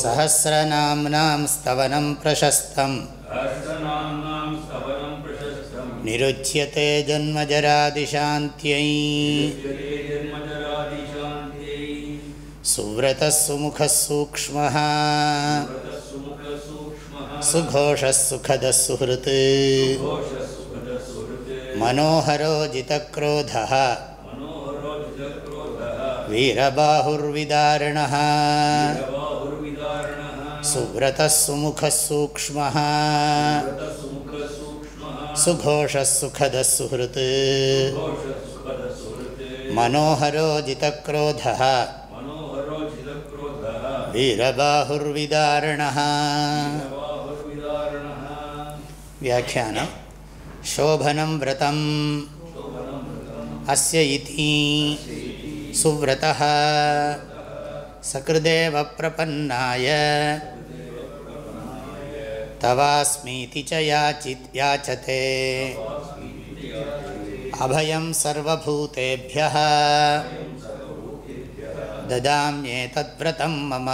सहस्रनाम्नां स्तवनं प्रशस्तम् निरुच्यते जन्मजरादिशान्त्यै सुव्रतः सुमुखः सूक्ष्मः सुघोषः सुखदः सुहृत् मनोहरो जितक्रोधः वीरबाहुर्विदारणः सुव्रतः सुमुखः सूक्ष्मः सुघोषः सुखदः सुहृत् मनोहरो जितक्रोधः वीरबाहुर्विदारणः। व्याख्यानं। शोभनं व्रतम्। अस्य इति। सुव्रतः। सकृदेव प्रपन्नाय। तवास्मीति च याचित् याचते अभयं सर्वभूतेभ्यः ददाम्येतद्व्रतं मम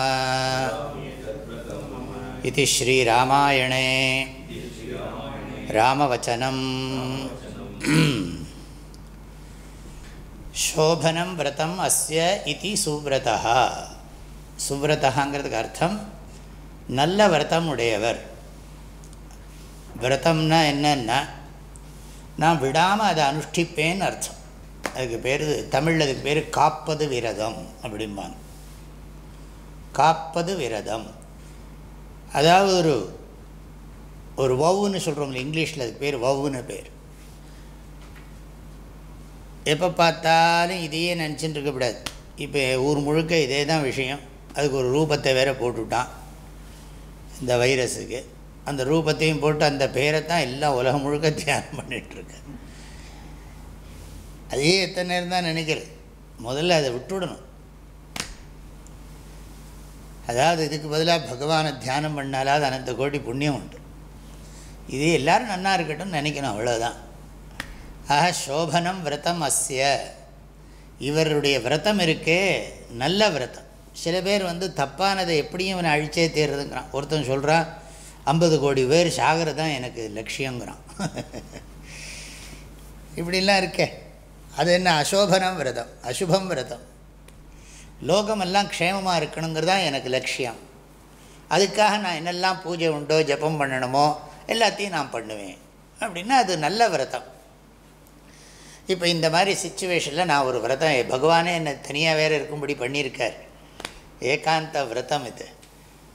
इति श्रीरामायणे रामवचनं शोभनं व्रतम् अस्य इति सुव्रतः சுவ்ரதங்கிறதுக்கு அர்த்தம் நல்ல விரதம் உடையவர் விரதம்னா என்னன்னா நான் விடாமல் அதை அனுஷ்டிப்பேன்னு அர்த்தம். அதுக்கு பேர் தமிழில் அதுக்கு பேர் காப்பது விரதம் அப்படிம்பாங்க. காப்பது விரதம். அதாவது ஒரு ஒரு வவுன்னு சொல்கிறோம்ல இங்கிலீஷில் அதுக்கு பேர் வவுன்னு பேர். எப்போ பார்த்தாலும் இதையே நினச்சிட்டு இருக்கக்கூடாது இப்போ ஊர் முழுக்க இதே தான் விஷயம். அதுக்கு ஒரு ரூபத்தை வேற போட்டுவிட்டான் இந்த வைரஸுக்கு. அந்த ரூபத்தையும் போட்டு அந்த பேரை தான் எல்லாம் உலகம் முழுக்க தியானம் பண்ணிகிட்ருக்கு அதே எத்தனை நேரம் தான் நினைக்கிறது முதல்ல அதை விட்டுவிடணும் அதாவது இதுக்கு பதிலாக பகவானை தியானம் பண்ணாலாவது அனந்த கோடி புண்ணியம் உண்டு. இது எல்லோரும் நன்னா இருக்கட்டும் நினைக்கணும் அவ்வளோதான் ஆக சோபனம் விரதம் அஸ்ய. இவருடைய விரதம் இருக்கே நல்ல விரதம். சில பேர் வந்து தப்பானதை எப்படியும் இவனை அழிச்சே தேர்றதுங்கிறான். ஒருத்தன் சொல்கிறான் ஐம்பது கோடி பேர் சாகிறது தான் எனக்கு லட்சியங்கிறான். இப்படிலாம் இருக்கே. அது என்ன? அசோபனம் விரதம் அசுபம் விரதம். லோகமெல்லாம் க்ஷேமமாக இருக்கணுங்கிறது தான் எனக்கு லட்சியம். அதுக்காக நான் என்னெல்லாம் பூஜை உண்டோ ஜபம் பண்ணணுமோ எல்லாத்தையும் நான் பண்ணுவேன். அப்படின்னா அது நல்ல விரதம். இப்போ இந்த மாதிரி சுச்சுவேஷனில் நான் ஒரு விரதம். பகவானே என்னை தனியாக வேறு இருக்கும்படி பண்ணியிருக்கார். ஏகாந்த விரதம் இது.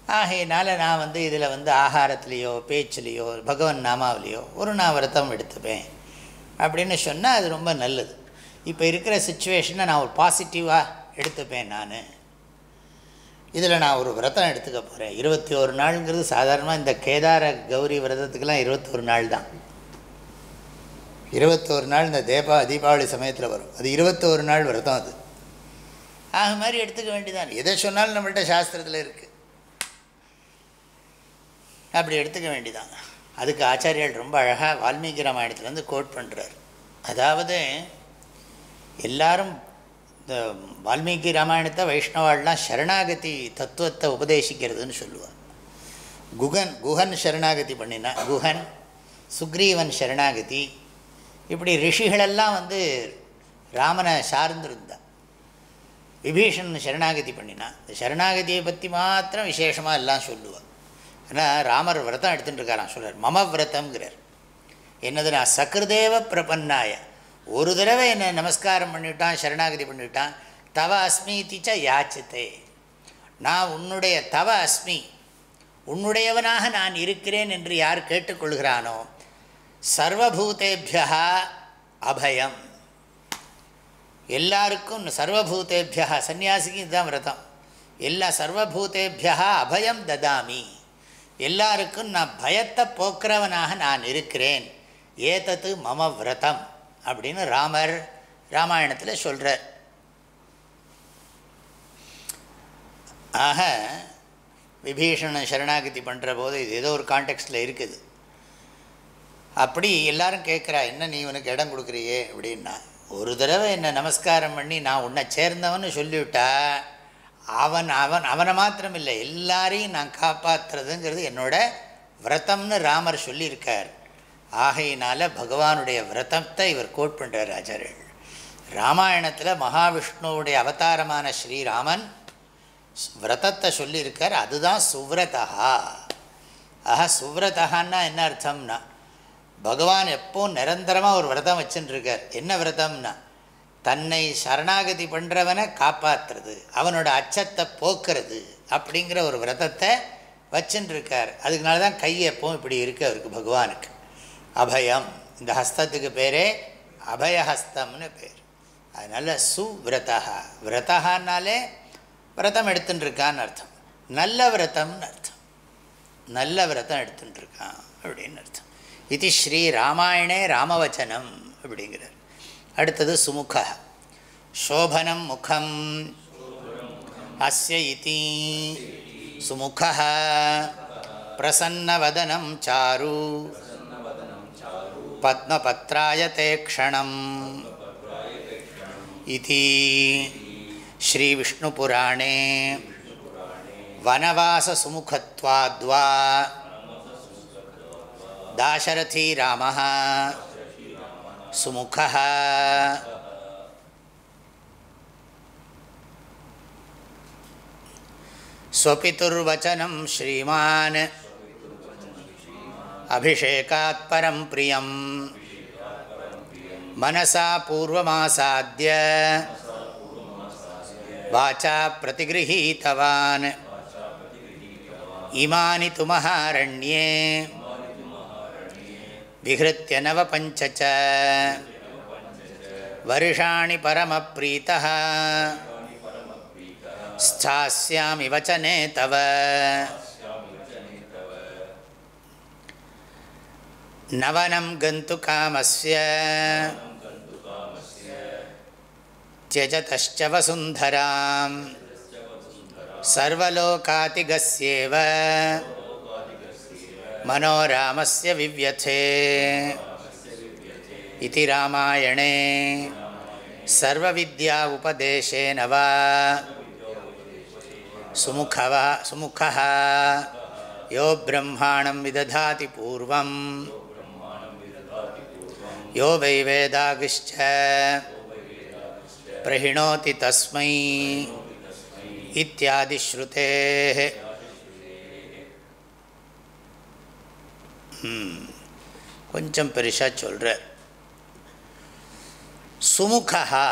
ஆகையினால் நான் வந்து இதில் வந்து ஆகாரத்துலேயோ பேச்சுலேயோ பகவான் நாமாவிலேயோ ஒரு நான் விரதம் எடுத்துப்பேன். அப்படின்னு சொன்னால் அது ரொம்ப நல்லது. இப்போ இருக்கிற சுச்சுவேஷனை நான் ஒரு பாசிட்டிவாக எடுத்துப்பேன் நான். இதில் நான் ஒரு விரதம் எடுத்துக்க போகிறேன் இருபத்தி ஒரு நாளுங்கிறது சாதாரணமாக இந்த கேதார கௌரி விரதத்துக்கெல்லாம் இருபத்தொரு நாள் தான். இருபத்தோரு நாள் இந்த தேபா தீபாவளி சமயத்தில் வரும். அது இருபத்தோரு நாள் விரதம் அது. ஆக மாதிரி எடுத்துக்க வேண்டியதான் எதை சொன்னாலும் நம்மள்கிட்ட சாஸ்திரத்தில் இருக்குது அப்படி எடுத்துக்க வேண்டிதான். அதுக்கு ஆச்சாரியால் ரொம்ப அழகாக வால்மீகி ராமாயணத்துலேருந்து கோட் பண்ணுறார் அதாவது எல்லாரும் இந்த வால்மீகி ராமாயணத்தை வைஷ்ணவாள்லாம் சரணாகதி தத்துவத்தை உபதேசிக்கிறதுன்னு சொல்லுவார் குகன் குகன் சரணாகதி பண்ணினா குகன் சுக்ரீவன் சரணாகதி இப்படி ரிஷிகளெல்லாம் வந்து ராமனை சார்ந்திருந்தா. விபீஷன் சரணாகதி பண்ணினான் இந்த சரணாகதியை பற்றி மாத்திரம் விசேஷமாக எல்லாம் சொல்லுவாள் ஆனால் ராமர் விரதம் எடுத்துகிட்டு இருக்காராம் சொல்கிறார் மம விரதம்ங்கிறார். என்னதுன்னா நான் சக்ருதேவ பிரபன்னாய. ஒரு தடவை என்னை நமஸ்காரம் பண்ணிவிட்டான் சரணாகதி பண்ணிவிட்டான் தவ அஸ்மீதிச்ச யாச்சித்தே. நான் உன்னுடைய தவ அஸ்மி உன்னுடையவனாக நான் இருக்கிறேன் என்று யார் கேட்டுக்கொள்கிறானோ சர்வபூதேபியா அபயம். எல்லாருக்கும் சர்வபூதேபியா சன்னியாசிக்கு இதுதான் விரதம். எல்லா சர்வபூதேபியா அபயம் ததாமி. எல்லாருக்கும் நான் பயத்தை போக்குறவனாக நான் இருக்கிறேன். ஏதத்து மம விரதம் அப்படின்னு ராமர் ராமாயணத்தில் சொல்கிறார் ஆக விபீஷணன் சரணாகதி பண்ணுற போது இது ஏதோ ஒரு கான்டெக்ஸ்டில் இருக்குது. அப்படி எல்லாரும் கேட்குறா என்ன நீ உனக்கு இடம் கொடுக்குறியே? அப்படின்னா ஒரு தடவை என்னை நமஸ்காரம் பண்ணி நான் உன்னை சேர்ந்தவன்னு சொல்லிவிட்டா அவன் அவன் அவனை மாத்திரம் இல்லை எல்லாரையும் நான் காப்பாற்றுறதுங்கிறது என்னோட விரதம்னு ராமர் சொல்லியிருக்கார். ஆகையினால் பகவானுடைய விரதத்தை இவர் கோட் பண்ணுறார் ஆச்சாரியர்கள். ராமாயணத்தில் மகாவிஷ்ணுவுடைய அவதாரமான ஸ்ரீராமன் விரதத்தை சொல்லியிருக்கார். அதுதான் சுவ்ரதா ஆஹா சுவ்ரதகான்னா என்ன அர்த்தம்னா பகவான் எப்பவும் நிரந்தரமாக ஒரு விரதம் வச்சுட்டுருக்கார் என்ன விரதம்னா தன்னை சரணாகதி பண்ணுறவனை காப்பாற்றுறது அவனோட அச்சத்தை போக்குறது அப்படிங்கிற ஒரு விரதத்தை வச்சுட்டுருக்கார் அதுக்குனால தான் கை எப்பவும் இப்படி இருக்குது அவருக்கு பகவானுக்கு. அபயம் இந்த ஹஸ்தத்துக்கு பேரே அபயஹஸ்தம்னு பேர். அதனால் சுவிரதா விரதகான்னாலே விரதம் எடுத்துட்டுருக்கான்னு அர்த்தம். நல்ல விரதம்னு அர்த்தம். நல்ல விரதம் எடுத்துட்டுருக்கான் அப்படின்னு அர்த்தம். இது ஸ்ரீ ராமாயணே ராமவச்சனம் அப்படிங்கிறார். அடுத்தது சுமுக சோபனம் முகம் அஸ்ய இதி சுமுக பிரசன்னவதனம் சாரு பத்மபத்ராயதே க்ஷணம் इति श्रीविष्णुपुराणे वनवाससुमुखत्वाद्वा दाशरथी रामः சுமுக ஸ்வபிதுர்வச்சனம் ஸ்ரீமான். அபிஷேகாத் பரம் பிரியம். மனசா பூர்வமாசாத்திய வாச்சா பிரதிகிருஹீதவான். இமானி துமஹாரண்யே महारण्ये विहृत्य नवपञ्च च वर्षाणि परमप्रीतः स्थास्यामि वचने तव नवनं गन्तुकामस्य त्यजतश्च वसुन्धरां सर्वलोकातिगस्येव मनोरामस्य विव्यथे इति रामायणे सर्वविद्या उपदेशेन वा सुमुखवा सुमुखः यो ब्रह्माणं विदधाति पूर्वम् यो वै वेदागिश्च प्रहिणोति तस्मै इत्यादिश्रुतेः கொஞ்சம் பெருசாக சொல்கிற சுமுகா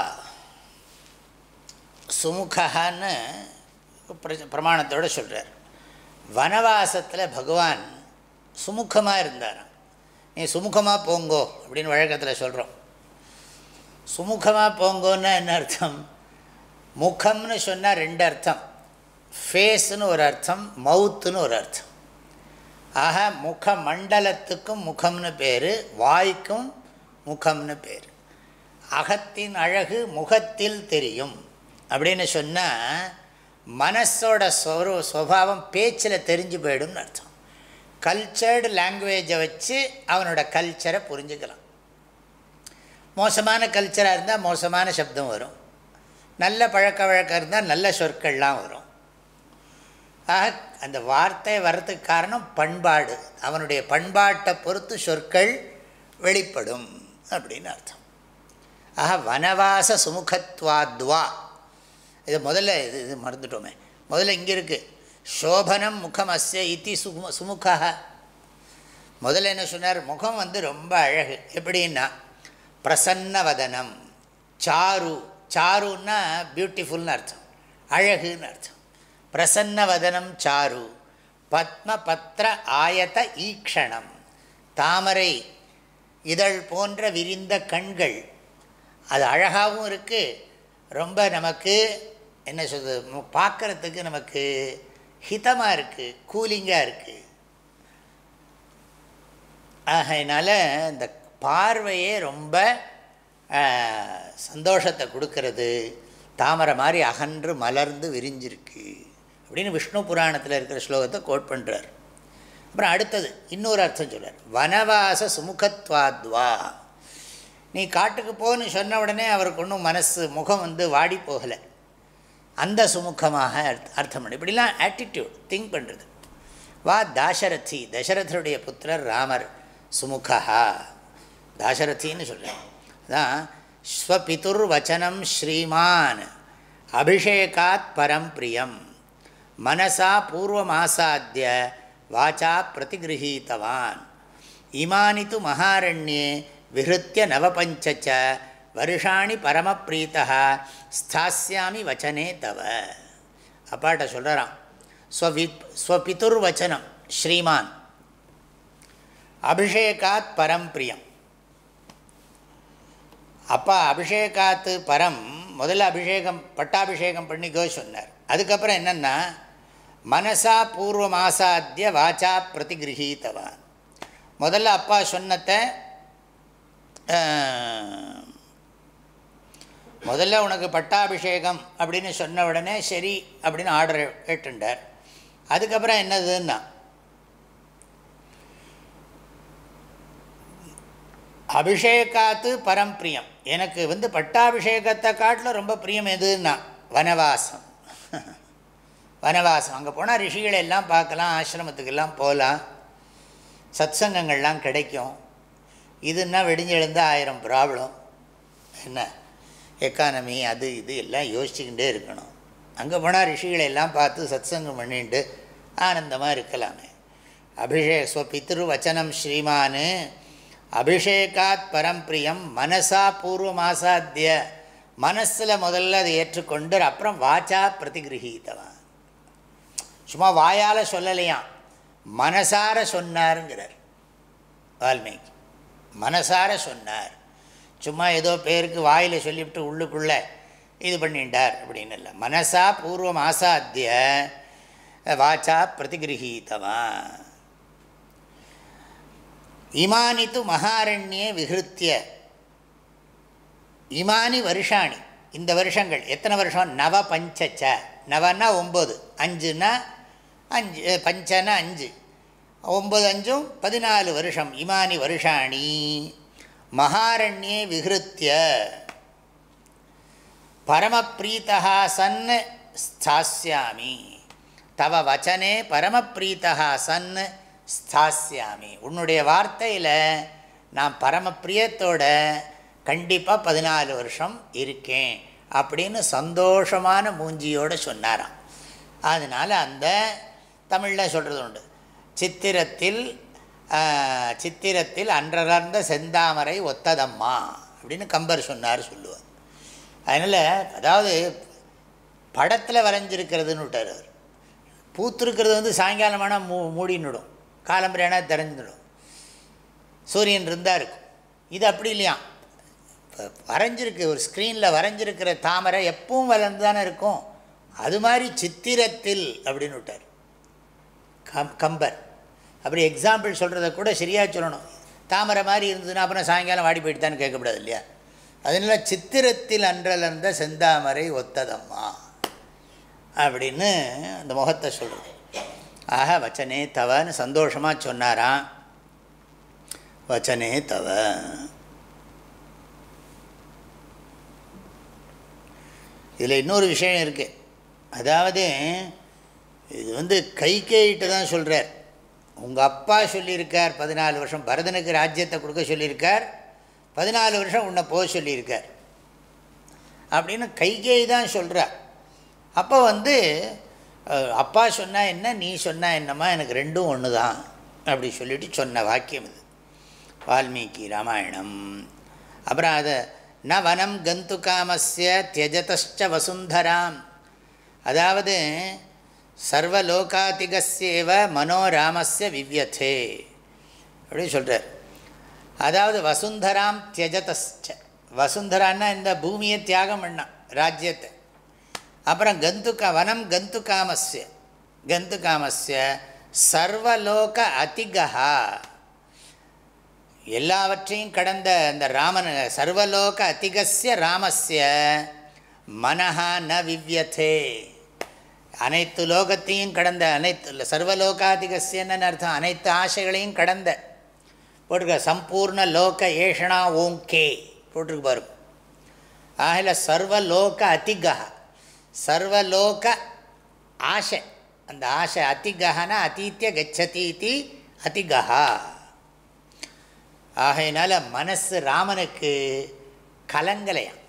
சுமுகான்னு பிரமாணத்தோடு சொல்கிறார் வனவாசத்தில் பகவான் சுமுகமாக இருந்தாராம். நீ சுமுகமாக போங்கோ அப்படின்னு வழக்கத்தில் சொல்கிறோம் சுமுகமாக போங்கோன்னா என்ன அர்த்தம்? முகம்னு சொன்னால் ரெண்டு அர்த்தம். ஃபேஸ்னு ஒரு அர்த்தம் மவுத்துன்னு ஒரு அர்த்தம். ஆக முக மண்டலத்துக்கும் முகம்னு பேர் வாய்க்கும் முகம்னு பேர். அகத்தின் அழகு முகத்தில் தெரியும். அப்படின்னு சொன்னால் மனசோட சொரு சுவாவம் பேச்சில் தெரிஞ்சு போயிடும்னு அர்த்தம். கல்ச்சர்டு லாங்குவேஜை வச்சு அவனோட கல்ச்சரை புரிஞ்சுக்கலாம். மோசமான கல்ச்சராக இருந்தால் மோசமான சப்தம் வரும். நல்ல பழக்க வழக்கம் இருந்தால் நல்ல சொற்கள்லாம் வரும். ஆக அந்த வார்த்தை வர்றதுக்கு காரணம் பண்பாடு. அவனுடைய பண்பாட்டை பொறுத்து சொற்கள் வெளிப்படும் அப்படின்னு அர்த்தம். ஆக வனவாச சுமுகத்வாத்வா. இது முதல்ல இது இது மறந்துட்டோமே. முதல்ல இங்கே இருக்குது சோபனம் முகம் அஸ்ய இத்தி சுமு சுமுகா முதல்ல என்ன சொன்னார்? முகம் வந்து ரொம்ப அழகு. எப்படின்னா பிரசன்னவதனம். சாரு சாருன்னா பியூட்டிஃபுல்னு அர்த்தம். அழகுன்னு அர்த்தம். பிரசன்னவதனம் சாரு. பத்மபத்ர ஆயத ஈக்ஷணம். தாமரை இதழ் போன்ற விரிந்த கண்கள். அது அழகாகவும் இருக்குது ரொம்ப நமக்கு என்ன சொல்கிறது பார்க்குறதுக்கு நமக்கு ஹிதமாக இருக்குது கூலிங்காக இருக்குது ஆகையினால் இந்த பார்வையே ரொம்ப சந்தோஷத்தை கொடுக்கறது. தாமரை மாதிரி அகன்று மலர்ந்து விரிஞ்சிருக்கு. அப்படின்னு விஷ்ணு புராணத்தில் இருக்கிற ஸ்லோகத்தை கோட் பண்ணுறார் அப்புறம் அடுத்தது இன்னொரு அர்த்தம் சொல்கிறார் வனவாச சுமுகத்வாத்வா. நீ காட்டுக்கு போன்னு சொன்ன உடனே அவருக்கு ஒன்றும் மனசு முகம் வந்து வாடி போகலை. அந்த சுமுகமாக அர்த்தம் பண்ணு. இப்படிலாம் ஆட்டிடியூட் திங்க் பண்ணுறது வா தாசரதி தசரதருடைய புத்திரர் ராமர் சுமுகா தாசரதின்னு சொல்கிறேன் அதான் ஸ்வபிதுர் வச்சனம் ஸ்ரீமான் அபிஷேகாத் பரம் பிரியம் மனசா பூர்வமாசாத்திய வாச்சா பிரதிகிரகீத்தவான் இமானி து மகாரண்யே விஹத்திய நவபஞ்சச்ச வருஷாணி பரமப்ரீத்தா ஸ்தாஸ்யாமி வச்சனே தவ. அப்பாட்ட சொல்கிறான் ஸ்வபி ஸ்வபிதுர்வச்சனம் ஸ்ரீமான். அபிஷேகாத் பரம்பிரியம் அப்பா அபிஷேகாத்து பரம் முதல்ல அபிஷேகம் பட்டாபிஷேகம் பண்ணிக்கோ சொன்னார். அதுக்கப்புறம் என்னென்னா மனசா பூர்வம் ஆசாத்திய வாச்சா பிரதிகிரகீத்தவான் முதல்ல அப்பா சொன்னத்தை முதல்ல உனக்கு பட்டாபிஷேகம் அப்படின்னு சொன்ன உடனே சரி அப்படின்னு ஆர்டர் கேட்டுண்டார் அதுக்கப்புறம் என்னதுன்னா அபிஷேகாத்து பரம்பிரியம். எனக்கு வந்து பட்டாபிஷேகத்தை காட்டில் ரொம்ப பிரியம் எதுன்னா வனவாசம். வனவாசம். அங்கே போனால் ரிஷிகளை எல்லாம் பார்க்கலாம் ஆசிரமத்துக்கெல்லாம் போகலாம் சத்சங்கங்கள்லாம் கிடைக்கும். இதுன்னா வெடிஞ்செழுந்த ஆயிரம் ப்ராப்ளம் என்ன? எக்கானமி? அது இது எல்லாம் யோசிச்சுக்கிட்டே இருக்கணும். அங்கே போனால் ரிஷிகளை எல்லாம் பார்த்து சத்சங்கம் பண்ணிட்டு ஆனந்தமாக இருக்கலாமே. அபிஷேக் ஸ்வ பித்ரு வச்சனம் ஸ்ரீமானு அபிஷேகாத் பரம்பிரியம் மனசா பூர்வமாசாத்திய மனசில் முதல்ல அதை ஏற்றுக்கொண்டு அப்புறம் வாச்சா பிரதிகிரகித்தவன். சும்மா வாயால் சொல்லலையாம். மனசார சொன்னாருங்கிறார். வால்மீகி. மனசார சொன்னார். சும்மா ஏதோ பேருக்கு வாயில் சொல்லிவிட்டு உள்ளுக்குள்ளே இது பண்ணிட்டார் அப்படின்னு இல்லை. மனசா பூர்வம் ஆசாத்திய வாச்சா பிரதிகிரகீத்தவன் இமானி து மகாரண்யே விகிருத்திய இமானி வருஷாணி. இந்த வருஷங்கள் எத்தனை வருஷம்? நவ பஞ்சச்ச. நவன்னா ஒம்பது. அஞ்சுன்னா அஞ்சு பஞ்சன அஞ்சு. ஒம்பது அஞ்சும் பதினாலு வருஷம். இமானி வருஷாணி. மகாரண்யே விகிருத்திய பரமப்ரீத்தா சன் ஸ்தாஸ்யாமி. தவ வச்சனே பரமப்ரீத்தா சன் ஸ்தாஸ்யாமி. உன்னுடைய வார்த்தையில் நான் பரமப்பிரியத்தோட கண்டிப்பாக பதினாலு வருஷம் இருக்கேன் அப்படின்னு சந்தோஷமான மூஞ்சியோடு சொன்னாராம். அதனால் அந்த தமிழில் சொல்கிறது உண்டு. சித்திரத்தில் சித்திரத்தில் அன்றலர்ந்த செந்தாமரை ஒத்ததம்மா அப்படின்னு கம்பர் சொன்னார் சொல்லுவார். அதனால் அதாவது படத்தில் வரைஞ்சிருக்கிறதுன்னு விட்டார் அவர். பூத்துருக்கிறது வந்து சாயங்காலமான மூ மூடின்னுடும். காலம்பரையானா தெரிஞ்சிடும். சூரியன் இருந்தால் இருக்கும். இது அப்படி இல்லையா? இப்போ வரைஞ்சிருக்கு ஒரு ஸ்க்ரீனில் வரைஞ்சிருக்கிற தாமரை எப்பவும் வளர்ந்து தானே இருக்கும். அது மாதிரி சித்திரத்தில் அப்படின்னு விட்டார். கம் கம்பர். அப்படி எக்ஸாம்பிள் சொல்கிறத கூட சரியாக சொல்லணும். தாமரை மாதிரி இருந்ததுன்னா அப்புறம் சாயங்காலம் வாடி போயிட்டுதான்னு கேட்கக்கூடாது இல்லையா அதனால் சித்திரத்தில் அன்றலர்ந்த செந்தாமரை ஒத்ததம்மா. அப்படின்னு அந்த முகத்தை சொல்கிறது ஆக வச்சனே தவன்னு சந்தோஷமாக சொன்னாராம் வச்சனே தவ. இதில் இன்னொரு விஷயம் இருக்குது அதாவது இது வந்து கைகேயிட்ட தான் சொல்கிறார் உங்கள் அப்பா சொல்லியிருக்கார் பதினாலு வருஷம் பரதனுக்கு ராஜ்யத்தை கொடுக்க சொல்லியிருக்கார் பதினாலு வருஷம் உன்னை போக சொல்லியிருக்கார். அப்படின்னு கைகேயி தான் சொல்கிறார் அப்போ வந்து அப்பா சொன்னால் என்ன நீ சொன்னால் என்னம்மா எனக்கு ரெண்டும் ஒன்று தான் அப்படி சொல்லிட்டு சொன்ன வாக்கியம் இது. வால்மீகி ராமாயணம். அப்புறம் அதை ந வனம் கந்து காமஸ்ய தியஜதச்ச வசுந்தராம். அதாவது சர்வலோகாதிகசேவ மனோராமஸ்ய விவ்யதே அப்படின்னு சொல்கிறார் அதாவது வசுந்தராம் தியஜதஸ்ச. வசுந்தரான்னா இந்த பூமியை தியாகம் பண்ணான் ராஜ்யத்தை. அப்புறம் கந்துக்கா வனம் கந்து காமஸ்ய சர்வலோக அதிகா எல்லாவற்றையும் கடந்த அந்த ராமன் சர்வலோக அதிகசிய ராமஸ்ய மனஹா ந விவ்யதே. அனைத்து லோகத்தையும் கடந்த அனைத்து சர்வலோகாதிகசியன்னு அர்த்தம். அனைத்து ஆசைகளையும் கடந்த. போட்டிருக்க சம்பூர்ண லோக ஏஷனா ஓங்கே போட்டிருக்கு பாரு ஆகல சர்வலோக அதிகா சர்வலோக ஆசை. அந்த ஆசை அதிகனா அதித்திய கச்சதீதி அதிகா ஆகையினால மனசு ராமனுக்கு கலங்கலையாம்.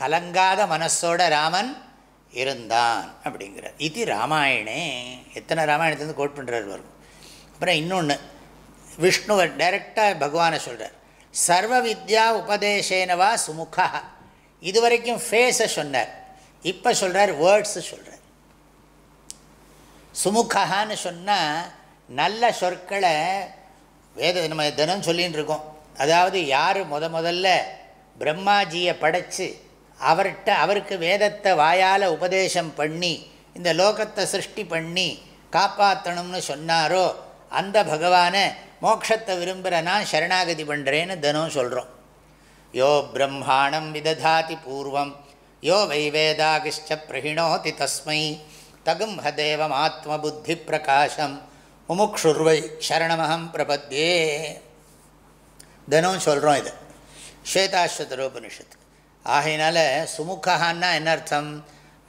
கலங்காத மனசோட ராமன் இருந்தான் அப்படிங்கிறார். இது ராமாயணே. எத்தனை ராமாயணத்துலேருந்து கோட் பண்ணுறாரு வரும் அப்புறம் இன்னொன்று விஷ்ணுவை டைரெக்டாக பகவானை சொல்கிறார் சர்வ வித்யா உபதேசேனவா சுமுகா. இது வரைக்கும் ஃபேஸை சொன்னார். இப்போ சொல்கிறார் வேர்ட்ஸு சொல்கிறார் சுமுகான்னு சொன்னால் நல்ல சொற்களை வேத நம்ம தினம் சொல்லின்னு இருக்கோம். அதாவது யார் முத முதல்ல பிரம்மாஜியை படைத்து அவர்கிட்ட அவருக்கு வேதத்தை வாயால் உபதேசம் பண்ணி இந்த லோகத்தை சிருஷ்டி பண்ணி காப்பாற்றணும்னு சொன்னாரோ அந்த பகவானை மோட்சத்தை விரும்புகிற நான் சரணாகதி பண்ணுறேன்னு தினம் சொல்கிறோம் யோ பிரம்மாணம் விததாதி பூர்வம் யோ வைவேதாகிஷ்ட பிரகிணோதி தஸ்மை தகும் ஹதேவம் ஆத்ம புத்தி பிரகாசம் முமுக்ஷுர்வை சரணமகம் பிரபத்யே. தினம் சொல்கிறோம் இது. ஸ்வேதாஸ்வதரோபனிஷத்து. ஆகையினால சுமுகான்னா என்ன அர்த்தம்?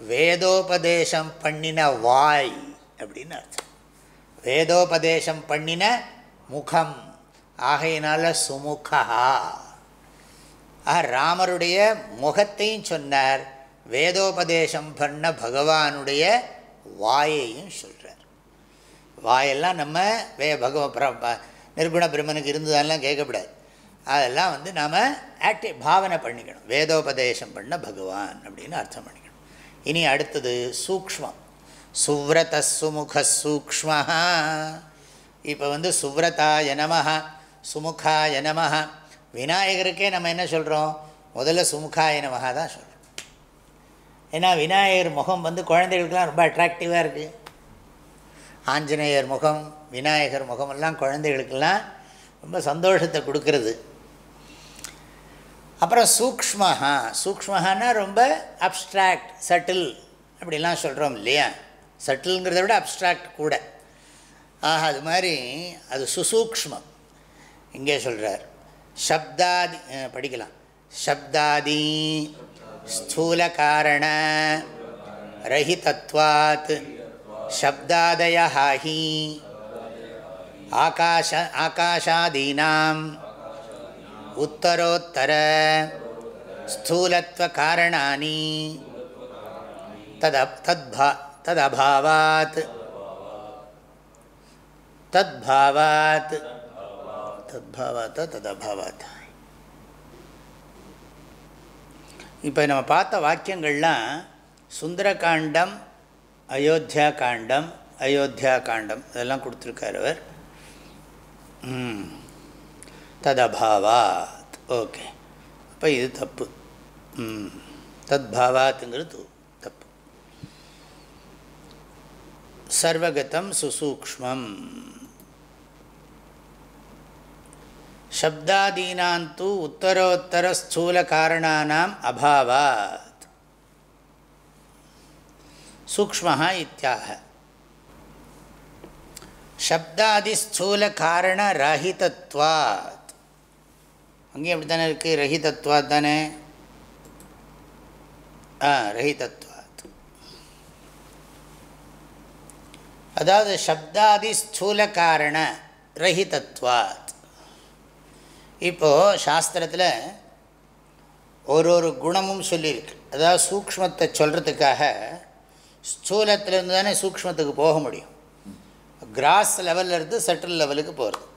வேதோபதேசம் பண்ணின வாய் அப்படின்னு அர்த்தம். வேதோபதேசம் பண்ணின முகம். ஆகையினால சுமுகா. ஆ ராமருடைய முகத்தையும் சொன்னார். வேதோபதேசம் பண்ண பகவானுடைய வாயையும் சொல்கிறார் வாயெல்லாம் நம்ம வே பகவ பிர- நிர்குண பிரம்மனுக்கு இருந்ததெல்லாம் கேட்கக்கூடாது அதெல்லாம் வந்து நாம் ஆக்டி பாவனை பண்ணிக்கணும். வேதோபதேசம் பண்ண பகவான் அப்படின்னு அர்த்தம் பண்ணிக்கணும். இனி அடுத்தது சூக்ஷ்மம். சுவ்ரத சுமுக சூக்ஷ்ம இப்போ வந்து சுவ்ரதாய நமஹ சுமுகாய நமஹ. விநாயகருக்கே நம்ம என்ன சொல்கிறோம் முதல்ல சுமுகாய நமஹா தான் சொல்கிறோம் ஏன்னா விநாயகர் முகம் வந்து குழந்தைகளுக்கெல்லாம் ரொம்ப அட்ராக்டிவாக இருக்குது ஆஞ்சநேயர் முகம் விநாயகர் முகமெல்லாம் குழந்தைகளுக்கெல்லாம் ரொம்ப சந்தோஷத்தை கொடுக்கறது. அப்புறம் சூக்ஷ்மஹா. சூக்மஹான்னா ரொம்ப அப்ஸ்ட்ராக்ட் சட்டில் அப்படிலாம் சொல்கிறோம் இல்லையா? சட்டில்ங்கிறத விட அப்ஸ்ட்ராக்ட் கூட. ஆஹா அது மாதிரி அது சுசூக்ஷ்மம். இங்கே சொல்கிறார் சப்தாதி படிக்கலாம். சப்தாதி ஸ்தூல காரண ரஹிதத்வாத் சப்தாதய ஹி ஆகாஷ ஆகாஷாதீனாம் உத்தரோத்தர ஸ்தூலத்வகாரணானி. தத் தத்பா ததபாவாத். தத்பாவாத். தத்பாவாத் ததபாவாத் இப்போ நம்ம பார்த்த வாக்கியங்கள்லாம் சுந்தரகாண்டம் அயோத்தியா காண்டம் அயோத்தியா காண்டம் இதெல்லாம் கொடுத்துருக்கார் அவர். ம். ததபாவாத் ஓகே அப்போ இது தப்பு ம். தத்பாவாத்துங்கிறது தப்பு சர்வகதம் சுசூக்ஷ்மம் சப்தாதீனாந்து உத்தரோத்தர ஸ்தூல காரணானாம் அபாவாத் சூக்ஷ்மः இத்தியாக சப்தாதி ஸ்தூல காரண ரஹிதத்வாத் அங்கேயும் அப்படி தானே இருக்குது ரஹிதத்வாத் தானே? ஆ ரஹிதத்வாத். அதாவது சப்தாதி ஸ்தூல காரண ரஹிதத்வாத். இப்போது சாஸ்திரத்தில் ஒரு ஒரு குணமும் சொல்லியிருக்கு. அதாவது சூக்ஷ்மத்தை சொல்கிறதுக்காக ஸ்தூலத்திலேருந்து தானே சூக்ஷ்மத்துக்கு போக முடியும். கிராஸ் லெவலில் இருந்து செட்டில் லெவலுக்கு போகிறது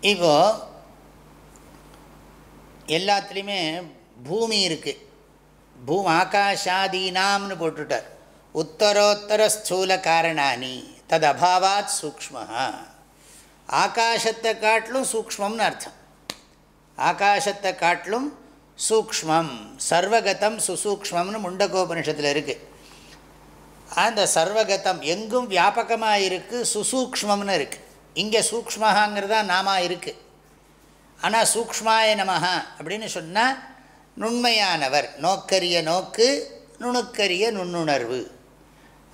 இப்போது எல்லாத்துலேயுமே பூமி இருக்குது பூ ஆகாஷாதீனாம்னு போட்டுட்டார். உத்தரோத்தர ஸ்தூல காரணானி தது அபாவாத் சூக்மஹா ஆகாசத்தை காட்டிலும் சூக்மம்னு அர்த்தம். ஆகாசத்தை காட்டிலும் சூக்மம் சர்வகதம் சுசூக்மம்னு முண்டகோபனிஷத்தில் இருக்குது அந்த சர்வகதம் எங்கும் வியாபகமாக இருக்குது சுசூக்மம்னு இருக்குது இங்கே சூக்மஹாங்கிறதா நாமா இருக்குது ஆனால் சூக்மாய நமக அப்படின்னு சொன்னால் நுண்மையானவர். நோக்கரிய நோக்கு நுணுக்கரிய நுண்ணுணர்வு.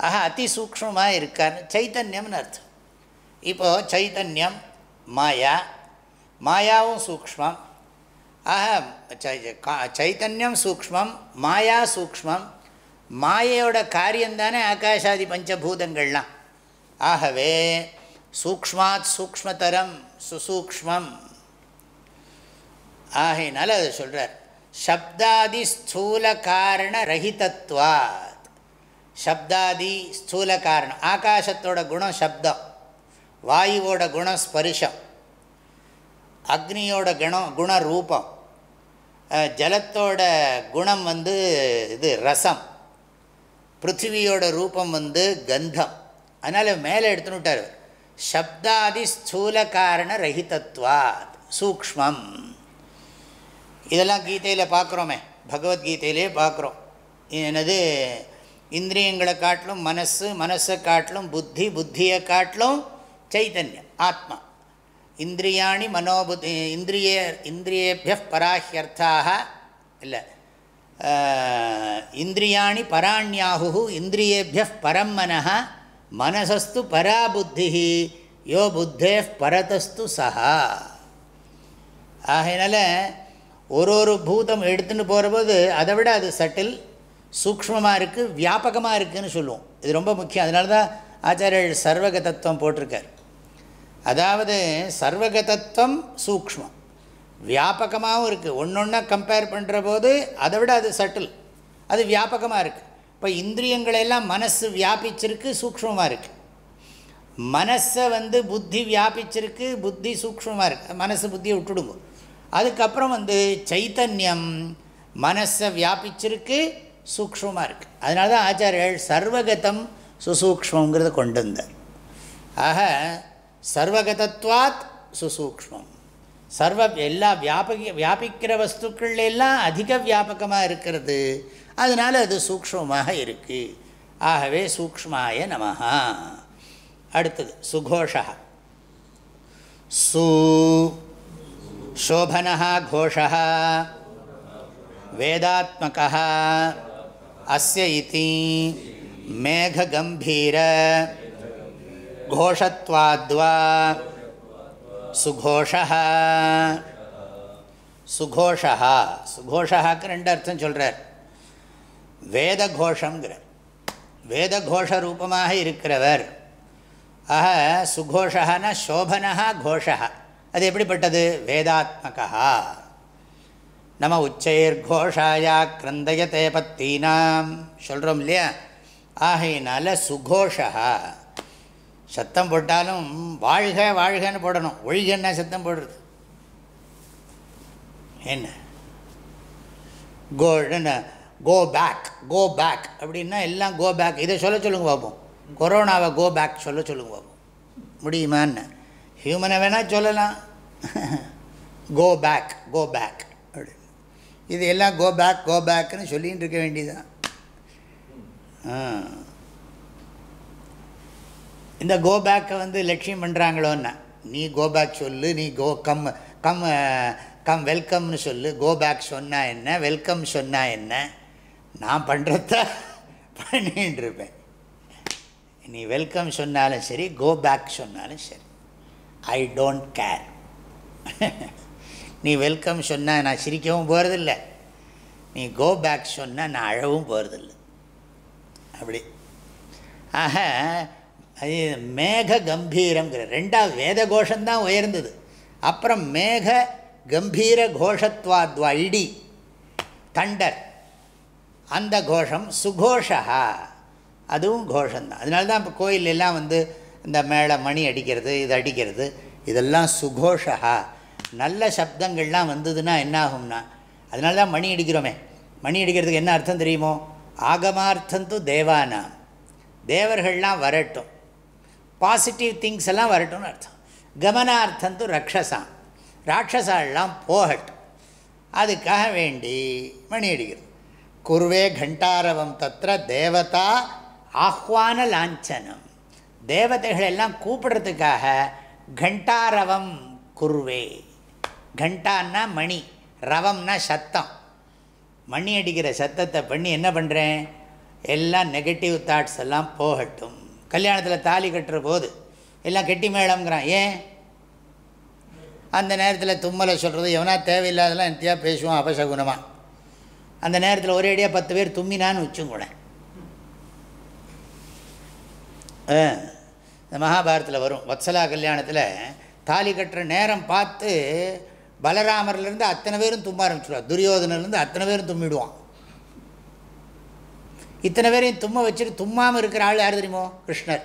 ஆக அதி சூக்மமாக இருக்கார் சைத்தன்யம்னு அர்த்தம். இப்போது சைத்தன்யம் மாயா மாயாவும் சூக்மம் ஆக சைத்தன்யம் சூக்மம் மாயா சூக்மம் மாயையோட காரியந்தானே ஆகாஷாதி பஞ்சபூதங்கள்லாம். ஆகவே சூக்மாத் சூக்மதரம் சுசூக்மம் ஆகையினால அதை சொல்கிறார் சப்தாதி ஸ்தூல காரண ரஹிதத்வாத். சப்தாதி ஸ்தூல காரணம் ஆகாசத்தோட குணம் சப்தம். வாயுவோட குணம் ஸ்பரிஷம். அக்னியோட குணம் குண ரூபம் ஜலத்தோட குணம் வந்து இது ரசம். பிருத்திவியோட ரூபம் வந்து கந்தம். அதனால் மேலே எடுத்துன்னு விட்டார் சப்தாதி ஸ்தூல காரண ரஹிதத்வாத். சூக்மம் இதெல்லாம் கீதையில் பார்க்குறோமே பகவத்கீதையிலே பார்க்குறோம் எனது இந்திரியங்களை காட்டிலும் மனசு மனசை காட்டிலும் புத்தி புத்தியை காட்டிலும் சைத்தன்யம் ஆத்மா. இந்திரியாணி மனோபுத்தி இந்திரிய இந்திரியேபிய பராஹ்யர்த்தாக இல்லை இந்திரியாணி பராணியாகு இந்திரியேபிய பரம் மனः மனசஸ்து பராபுத்தி யோ புத்தே பரதஸ்து சஹா. ஆகையினால ஒரு ஒரு பூதம் எடுத்துன்னு போகிறபோது அதை விட அது சட்டில் சூக்மமாக இருக்குது வியாபகமாக இருக்குதுன்னு சொல்லுவோம். இது ரொம்ப முக்கியம். அதனால தான் ஆச்சாரியர் சர்வகதத்துவம் போட்டிருக்கார். அதாவது சர்வகதத்துவம் சூக்மம் வியாபகமாகவும் இருக்குது ஒன்று ஒன்றா கம்பேர் பண்ணுற போது அதை விட அது சட்டில். அது வியாபகமாக இருக்குது இப்போ இந்திரியங்களெல்லாம் மனசு வியாபிச்சிருக்கு சூக்மமாக இருக்குது மனசை வந்து புத்தி வியாபிச்சிருக்கு புத்தி சூக்மமாக இருக்குது மனசு புத்தியை விட்டுடுங்க. அதுக்கப்புறம் வந்து சைத்தன்யம் மனசை வியாபிச்சிருக்கு சூக்ஷ்மமாக இருக்குது அதனால தான் ஆச்சாரியர்கள் சர்வகதம் சுசூக்ஷ்மங்கிறத கொண்டு வந்தார். ஆக சர்வகதத்வாத் சுசூக்ஷ்மம். சர்வ எல்லா வியாபக வியாபிக்கிற வஸ்துக்கள் எல்லாம் அதிக வியாபகமாக இருக்கிறது. அதனால் அது சூக்ஷ்மமாக இருக்குது ஆகவே சூக்மாய நமஹா. அடுத்தது சுகோஷா சூ शोभनः घोषः वेदात्मकः अस्य इति मेघगम्भीर घोषत्वाद्वा சுகோஷः சுகோஷா சுகோஷாக்கு ரெண்டு அர்த்தம் சொல்கிறார் வேத கோஷங்கிறார் வேத கோஷ ரூபமாக இருக்கிறவர் ஆக சுகோஷான சோபனா கோஷா அது எப்படிப்பட்டது? வேதாத்மகா. நம்ம உச்சைர்கோஷாயா கிரந்தயத்தே பத்தீனாம். சொல்கிறோம் இல்லையா? ஆகையினால சுகோஷா. சத்தம் போட்டாலும் வாழ்க வாழ்கன்னு போடணும். ஒழிகன்னா சத்தம் போடுறது? என்ன? கோ என்ன கோ பேக் கோ பேக் அப்படின்னா எல்லாம் கோ பேக் இதை சொல்ல சொல்லுங்க பார்ப்போம் கொரோனாவை கோ பேக் சொல்ல சொல்லுங்க பார்ப்போம் முடியுமான்னு ஹியூமனை வேணால் சொல்லலாம். கோ பேக் கோ பேக் அப்படின்னு. இது எல்லாம் கோ பேக் கோ பேக்குன்னு சொல்லின்னு இருக்க வேண்டியதுதான். இந்த கோ பேக்கை வந்து லட்சியம் பண்ணுறாங்களோன்னா நீ கோ பேக் சொல்லு நீ கோ கம் கம் கம் வெல்கம்னு சொல்லு. கோ பேக் சொன்னால் என்ன வெல்கம் சொன்னால் என்ன. நான் பண்ணுறத பண்ணின்னு இருப்பேன். நீ வெல்கம் சொன்னாலும் சரி கோ பேக் சொன்னாலும் சரி. ஐ டோன்ட் கேர் நீ வெல்கம் சொன்னால் நான் சிரிக்கவும் போகிறதில்ல நீ கோ பேக் சொன்னால் நான் அழவும் போகிறதில்ல அப்படி. ஆக அது மேக கம்பீரங்கிற ரெண்டாவது வேத கோஷந்தான் உயர்ந்தது. அப்புறம் மேக கம்பீர கோஷத்வாத்வா இடி தண்டர். அந்த கோஷம் சுகோஷா அதுவும் கோஷந்தான் அதனால தான் இப்போ கோயிலெல்லாம் வந்து இந்த மேலே மணி அடிக்கிறது இது அடிக்கிறது இதெல்லாம் சுகோஷா நல்ல சப்தங்கள்லாம் வந்ததுன்னா என்ன ஆகும்னா அதனால தான் மணி அடிக்கிறோமே மணி அடிக்கிறதுக்கு என்ன அர்த்தம் தெரியுமோ? ஆகமார்த்தம் து தேவானாம். தேவர்கள்லாம் வரட்டும். பாசிட்டிவ் திங்ஸ் எல்லாம் வரட்டும்னு அர்த்தம். கமனார்த்தம் தூ ரக்ஷசாம். ராட்சசாலாம் போகட்டும். அதுக்காக வேண்டி மணி அடிக்கிறது குருவே கண்டாரவம் தத்திர தேவதா ஆஹ்வான லாஞ்சனம். தேவதைகள் எல்லாம் கூப்பிடுறதுக்காக கண்டாரவம் குருவே. கண்டான்னா மணி ரவம்னா சத்தம். மணி அடிக்கிற சத்தத்தை பண்ணி என்ன பண்ணுறேன் எல்லாம் நெகட்டிவ் தாட்ஸ் எல்லாம் போகட்டும். கல்யாணத்தில் தாலி கட்டுற போது எல்லாம் கெட்டி மேளம்ங்கிறான். ஏன்? அந்த நேரத்தில் தும்மலை சொல்கிறது எவனா தேவையில்லாதெல்லாம் எந்தியா பேசுவான்? அபசகுணமாக அந்த நேரத்தில் ஒரே அடியாக பத்து பேர் தும்மினான்னு வச்சுங்கூட இந்த மகாபாரத்தில் வரும். வத்சலா கல்யாணத்தில் தாலி கட்டுற நேரம் பார்த்து பலராமர்லேருந்து அத்தனை பேரும் தும்ப ஆரம்பிச்சுடுவார் துரியோதனிலேருந்து அத்தனை பேரும் தும்மிடுவான் இத்தனை பேரையும் தும்ம வச்சுட்டு தும்மாமல் இருக்கிற ஆள் யார் தெரியுமோ? கிருஷ்ணர்.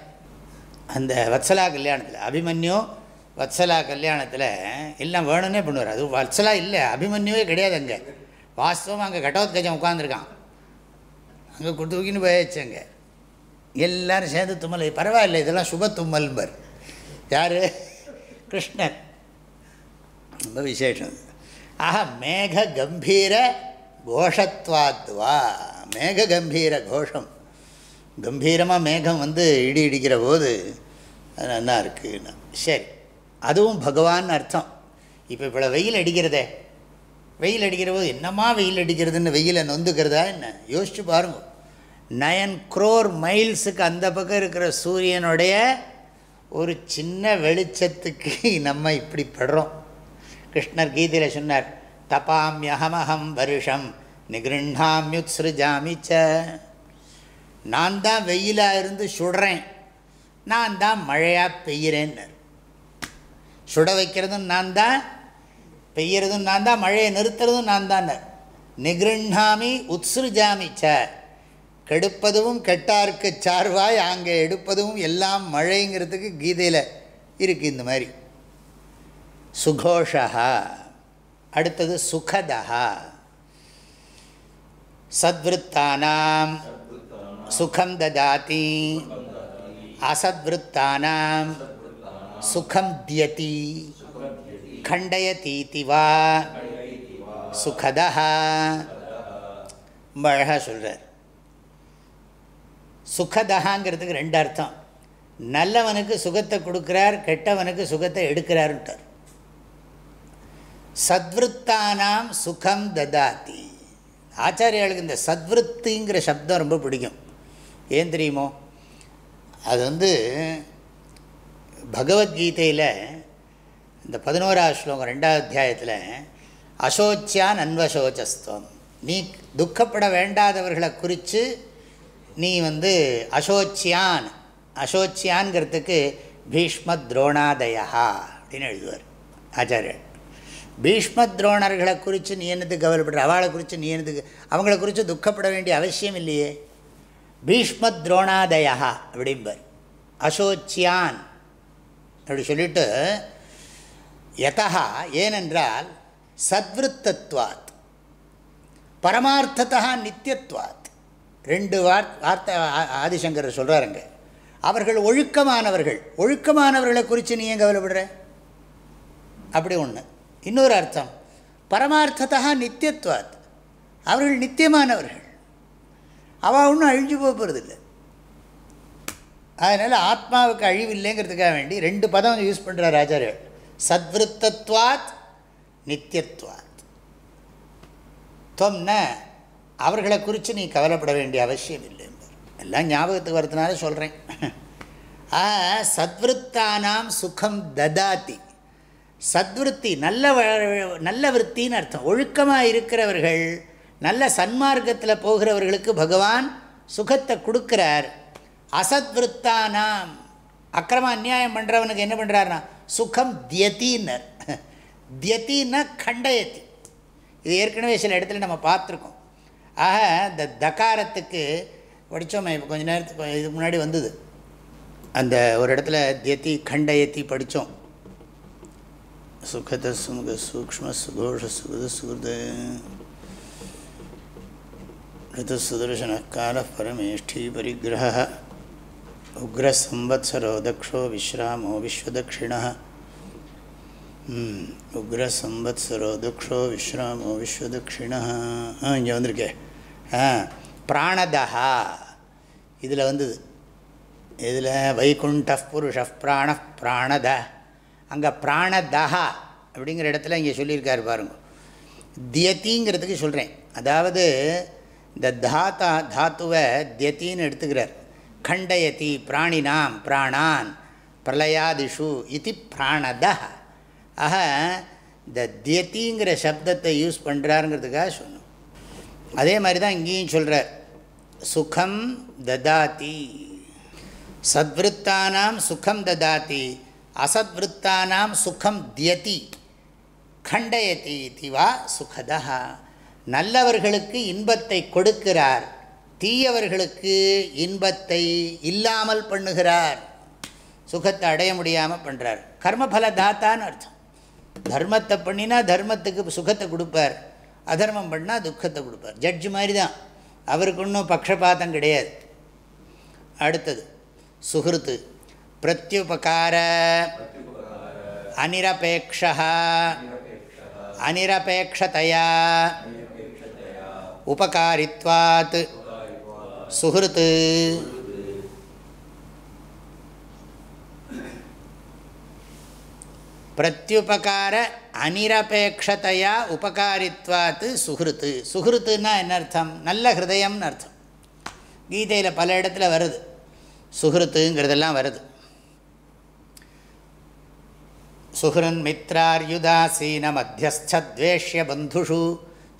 அந்த வத்சலா கல்யாணத்தில் அபிமன்யு வத்சலா கல்யாணத்தில் எல்லாம் வேணும்னே பண்ணுவார். அது வத்சலா இல்லை அபிமன்யுவே கிடையாது அங்கே. வாஸ்தவம் அங்கே கட்டோத்கஜம் உட்காந்துருக்கான் அங்கே கொடுத்து தூக்கின்னு போயாச்சு அங்கே. எல்லோரும் சேர்ந்து தும்மல். பரவாயில்ல இதெல்லாம் சுப தும்மல்பர். யார்? கிருஷ்ணர். ரொம்ப விசேஷம். ஆஹா மேக கம்பீர கோஷத்வாத்வா. மேக கம்பீர கோஷம். கம்பீரமாக மேகம் வந்து இடி இடிக்கிற போது அது நல்லா இருக்குன்னு. சரி அதுவும் பகவான் அர்த்தம். இப்போ இவ்வளோ வெயில் அடிக்கிறதே. வெயில் அடிக்கிற போது என்னம்மா வெயில் அடிக்கிறதுன்னு வெயிலை நொந்துக்கிறதா என்ன? யோசிச்சு பாருங்க. நயன் குரோர் மைல்ஸுக்கு அந்த பக்கம் இருக்கிற சூரியனுடைய ஒரு சின்ன வெளிச்சத்துக்கு நம்ம இப்படி படுறோம். கிருஷ்ணர் கீதையில் சொன்னார் தபாமியகமகம் வருஷம் நிகிருண்ணாமியுத்ஸ்ருஜாமி ச. நான் தான் வெயிலாக இருந்து சுடுறேன் நான் தான் மழையாக பெய்கிறேன்னு சுட வைக்கிறதும் நான் தான் பெய்யறதும் நான் தான் மழையை நிறுத்துறதும் நான் தான். நிகிருண்ணாமி உத்ஸ்ருஜாமி ச. கெடுப்பதும் கெட்டார்க்கு சார்வாய் அங்கே எடுப்பதும் எல்லாம் மழைங்கிறதுக்கு கீதையில் இருக்குது இந்த மாதிரி. சுகோஷா அடுத்தது சுகதா சத்வத்தானாம் சுகம் ததாதி. அசத்வத்தானாம் சுகம் தியதி. கண்டயதீதி வா. சுகதா ரொம்ப அழகாக சொல்கிறார் சுகதகாங்கிறதுக்கு ரெண்டு அர்த்தம். நல்லவனுக்கு சுகத்தை கொடுக்குறார் கெட்டவனுக்கு சுகத்தை எடுக்கிறாருன்ட்டார். சத்வத்தானாம் சுகம் ததாதி. ஆச்சாரியாளுக்கு இந்த சத்வத்திங்கிற சப்தம் ரொம்ப பிடிக்கும். ஏன் தெரியுமோ? அது வந்து பகவத்கீதையில் இந்த பதினோராவது ஸ்லோகம் ரெண்டாவது அத்தியாயத்தில் அசோச்சியான் அன்வசோச்சஸ்துவம் நீ துக்கப்பட வேண்டாதவர்களை குறித்து நீ வந்து அசோச்சியான் அசோச்சியான்ங்கிறதுக்கு பீஷ்ம துரோணாதயா அப்படின்னு எழுதுவார் ஆச்சாரியர். பீஷ்ம துரோணர்களை குறித்து நீ என்னது கவலைப்படுற? அவளை குறித்து நீ என்னது அவங்கள குறித்து துக்கப்பட வேண்டிய அவசியம் இல்லையே. பீஷ்ம துரோணாதயா அப்படிம்பர். அசோச்சியான். அப்படி சொல்லிட்டு யதா ஏனென்றால் சத்விருத்தத்வாத். பரமார்த்தத்தா நித்தியத்வாத் ரெண்டு வார் வார்த்தை ஆதிசங்கர் சொல்கிறாருங்க அவர்கள் ஒழுக்கமானவர்கள். ஒழுக்கமானவர்களை குறித்து நீ ஏன் கவலைப்படுற? அப்படி ஒன்று இன்னொரு அர்த்தம். பரமார்த்தத்தா நித்தியத்துவாத். அவர்கள் நித்தியமானவர்கள். அவள் ஒன்றும் அழிஞ்சு போகிறதில்லை அதனால் ஆத்மாவுக்கு அழிவு இல்லைங்கிறதுக்காக வேண்டி ரெண்டு பதம் யூஸ் பண்ணுறார் ஆச்சாரியர். சத்விருத்தத்வாத் நித்தியத்துவாத். தொம்ன அவர்களை குறித்து நீ கவலைப்பட வேண்டிய அவசியம் இல்லை எல்லாம் ஞாபகத்துக்கு வரதுனால சொல்கிறேன் ஆ சத்விருத்தானாம் சுகம் ததாதி. சத்விருத்தி நல்ல நல்ல விற்த்தின்னு அர்த்தம். ஒழுக்கமாக இருக்கிறவர்கள் நல்ல சன்மார்க்கத்தில் போகிறவர்களுக்கு பகவான் சுகத்தை கொடுக்குறார். அசத்விருத்தானாம். அக்கிரம அந்நியாயம் பண்ணுறவனுக்கு என்ன பண்ணுறாருனா சுகம் தியத்தின்னர் தியத்தின்னா கண்டயத்தி. இது ஏற்கனவே சில இடத்துல நம்ம பார்த்துருக்கோம். ஆக இந்த தகாரத்துக்கு படித்தோமே இப்போ கொஞ்ச நேரத்துக்கு இதுக்கு முன்னாடி வந்தது. அந்த ஒரு இடத்துல தியத்தி கண்டயத்தி படித்தோம் சுகத சுமுக சூக்ம சுகோஷ சுகத சுகிருத ऋतुसुदर्शनः कालः परमेष्ठी परिग्रहः उग्रसंवत्सरो दक्षो विश्रामो विश्वदक्षिणः உக்ரசம்பத்சரோ துக்ஷோ விஸ்ராமோ விஸ்வதக்ஷிணா இங்கே வந்திருக்கே ஆ பிராணதா இதில் வந்தது இதில் வைகுண்ட புருஷ பிராண பிராணத அங்கே பிராணதஹா அப்படிங்கிற இடத்துல இங்கே சொல்லியிருக்காரு பாருங்க. தியத்திங்கிறதுக்கு சொல்கிறேன் அதாவது இந்த தாத்தா தாத்துவை தியத்தின்னு எடுத்துக்கிறார். கண்டயதி பிராணினாம் பிராணான் பிரளயாதிஷு இது பிராணத ஆக இந்த தியத்திங்கிற சப்தத்தை யூஸ் பண்ணுறாருங்கிறதுக்காக சொன்னோம். அதே மாதிரி தான் இங்கேயும் சொல்கிறார் சுகம் ததாதி. சத்வத்தானாம் சுகம் ததாதி. அசத்வத்தானாம் சுகம் தியதி கண்டயதி திவா சுகதா. நல்லவர்களுக்கு இன்பத்தை கொடுக்கிறார் தீயவர்களுக்கு இன்பத்தை இல்லாமல் பண்ணுகிறார். சுகத்தை அடைய முடியாமல் பண்ணுறார் கர்மபல தாத்தான்னு அர்த்தம். தர்மத்தை பண்ணினா தர்மத்துக்கு சுகத்தை கொடுப்பார். அதர்மம் பண்ணால் துக்கத்தை கொடுப்பார். ஜட்ஜு மாதிரி தான் அவருக்கு ஒன்றும் பக்ஷபாதம் கிடையாது. அடுத்தது சுகிருத்து. பிரத்யுபகார அனிரபேக்ஷ அனிரபேக்ஷதையா உபகாரித்வாத் சுகிருத்து பிரத்யுபகார அனிரபேக்ஷதையா உபகாரித்வாத்து சுகிருத்து சுகிருத்துன்னா என்ன அர்த்தம்? நல்ல ஹிருதயம்னு அர்த்தம். கீதையில் பல இடத்துல வருது. சுகிருத்துங்கிறதெல்லாம் வருது. சுஹ்ரன்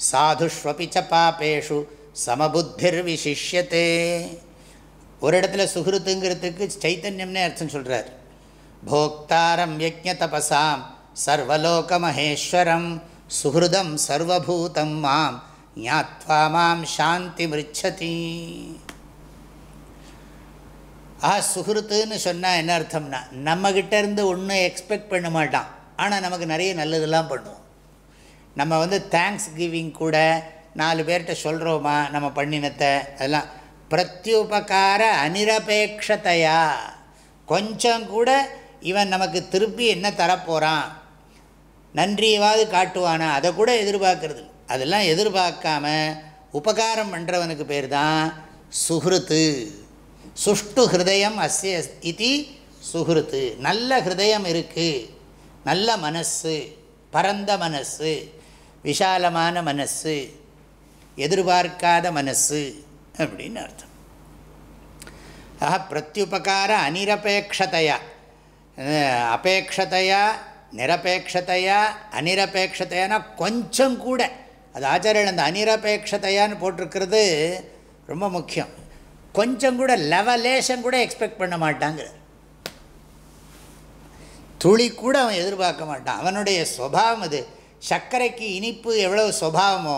சாதுஷ்வபி ச பாப்பேஷு சமபுத்திர் விசிஷ்யத்தே ஒரு இடத்துல சுகிருத்துங்கிறதுக்கு சைத்தன்யம்னே அர்த்தம் சொல்கிறார் போக்தாரம் யஜ்ய யஜ்ஞதபசாம் சர்வலோகமஹேஸ்வரம் சுஹൃதம் சர்வபூதம் மாம் ஞாத்வா மாம் சாந்தி மிருச்சதி ஆ சுகிருத்துன்னு சொன்னால் என்ன அர்த்தம்னா நம்மக்கிட்ட இருந்து ஒன்றும் எக்ஸ்பெக்ட் பண்ண மாட்டான். ஆனால் நமக்கு நிறைய நல்லதெல்லாம் பண்ணுவோம் நம்ம வந்து தேங்க்ஸ் கிவிங் கூட நாலு பேர்கிட்ட சொல்கிறோமா நம்ம பண்ணினத்தை அதெல்லாம். பிரத்யுபகார அனிரபேட்சத்தையா கொஞ்சம் கூட இவன் நமக்கு திருப்பி என்ன தரப்போகிறான் நன்றியவாது காட்டுவானா? அதை கூட எதிர்பார்க்கறது அதெல்லாம் எதிர்பார்க்காம உபகாரம் பண்ணுறவனுக்கு பேர் தான் சுஹ்ருத்து சுஷ்டு ஹிருதயம் அஸ்ய இது சுகிருத்து நல்ல ஹிருதயம் இருக்குது நல்ல மனசு பரந்த மனசு விஷாலமான மனசு எதிர்பார்க்காத மனசு அப்படின்னு அர்த்தம். ஆஹா பிரத்யுபகார அனிரபேட்சதையா அபேட்சதையா நிரபேட்சதையா அனிரபேட்சதையானா கொஞ்சம் கூட. அது ஆச்சாரியன் அந்த அனிரபேட்சதையான்னு போட்டிருக்கிறது ரொம்ப முக்கியம். கொஞ்சம் கூட லெவலேஷன் கூட எக்ஸ்பெக்ட் பண்ண மாட்டாங்கிறார். துளி கூட அவன் எதிர்பார்க்க மாட்டான். அவனுடைய சுவாவம் அது. சர்க்கரைக்கு இனிப்பு எவ்வளோ சுவாவமோ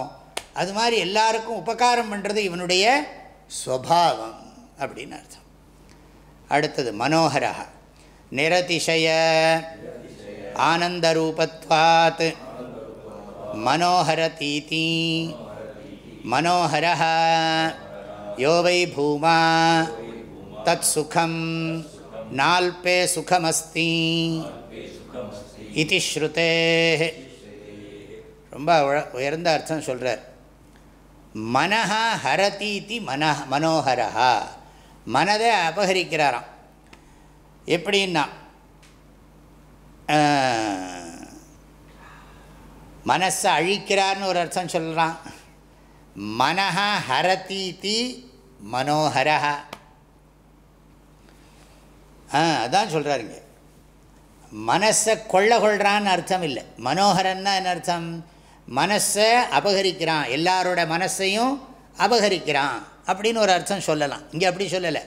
அது மாதிரி எல்லாருக்கும் உபகாரம் பண்ணுறது இவனுடைய ஸ்வபாவம் அப்படின்னு அர்த்தம். அடுத்தது மனோகரா நிரதிசய ஆனந்தரூபத்வாத். மனோகரதீதி மனோகர யோ வை பூமா தத் சுகம் நால்பே சுகமஸ்தி இது ஸ்ருதே ரொம்ப உயர்ந்த அர்த்தம் சொல்கிறார் மனஹா ஹரதீதி மன மனோகரா மனதை அபகரிக்கிறாராம் எப்படின்னா மனசை அழிக்கிறார்னு ஒரு அர்த்தம் சொல்கிறான் மனஹா ஹரதீதி மனோகரா ஆ அதான் சொல்கிறாருங்க மனசை கொள்ள கொள்கிறான்னு அர்த்தம் இல்லை. மனோகரன்னா என்ன அர்த்தம்? மனசை அபகரிக்கிறான். எல்லாரோட மனசையும் அபகரிக்கிறான் அப்படின்னு ஒரு அர்த்தம் சொல்லலாம். இங்கே அப்படி சொல்லலை.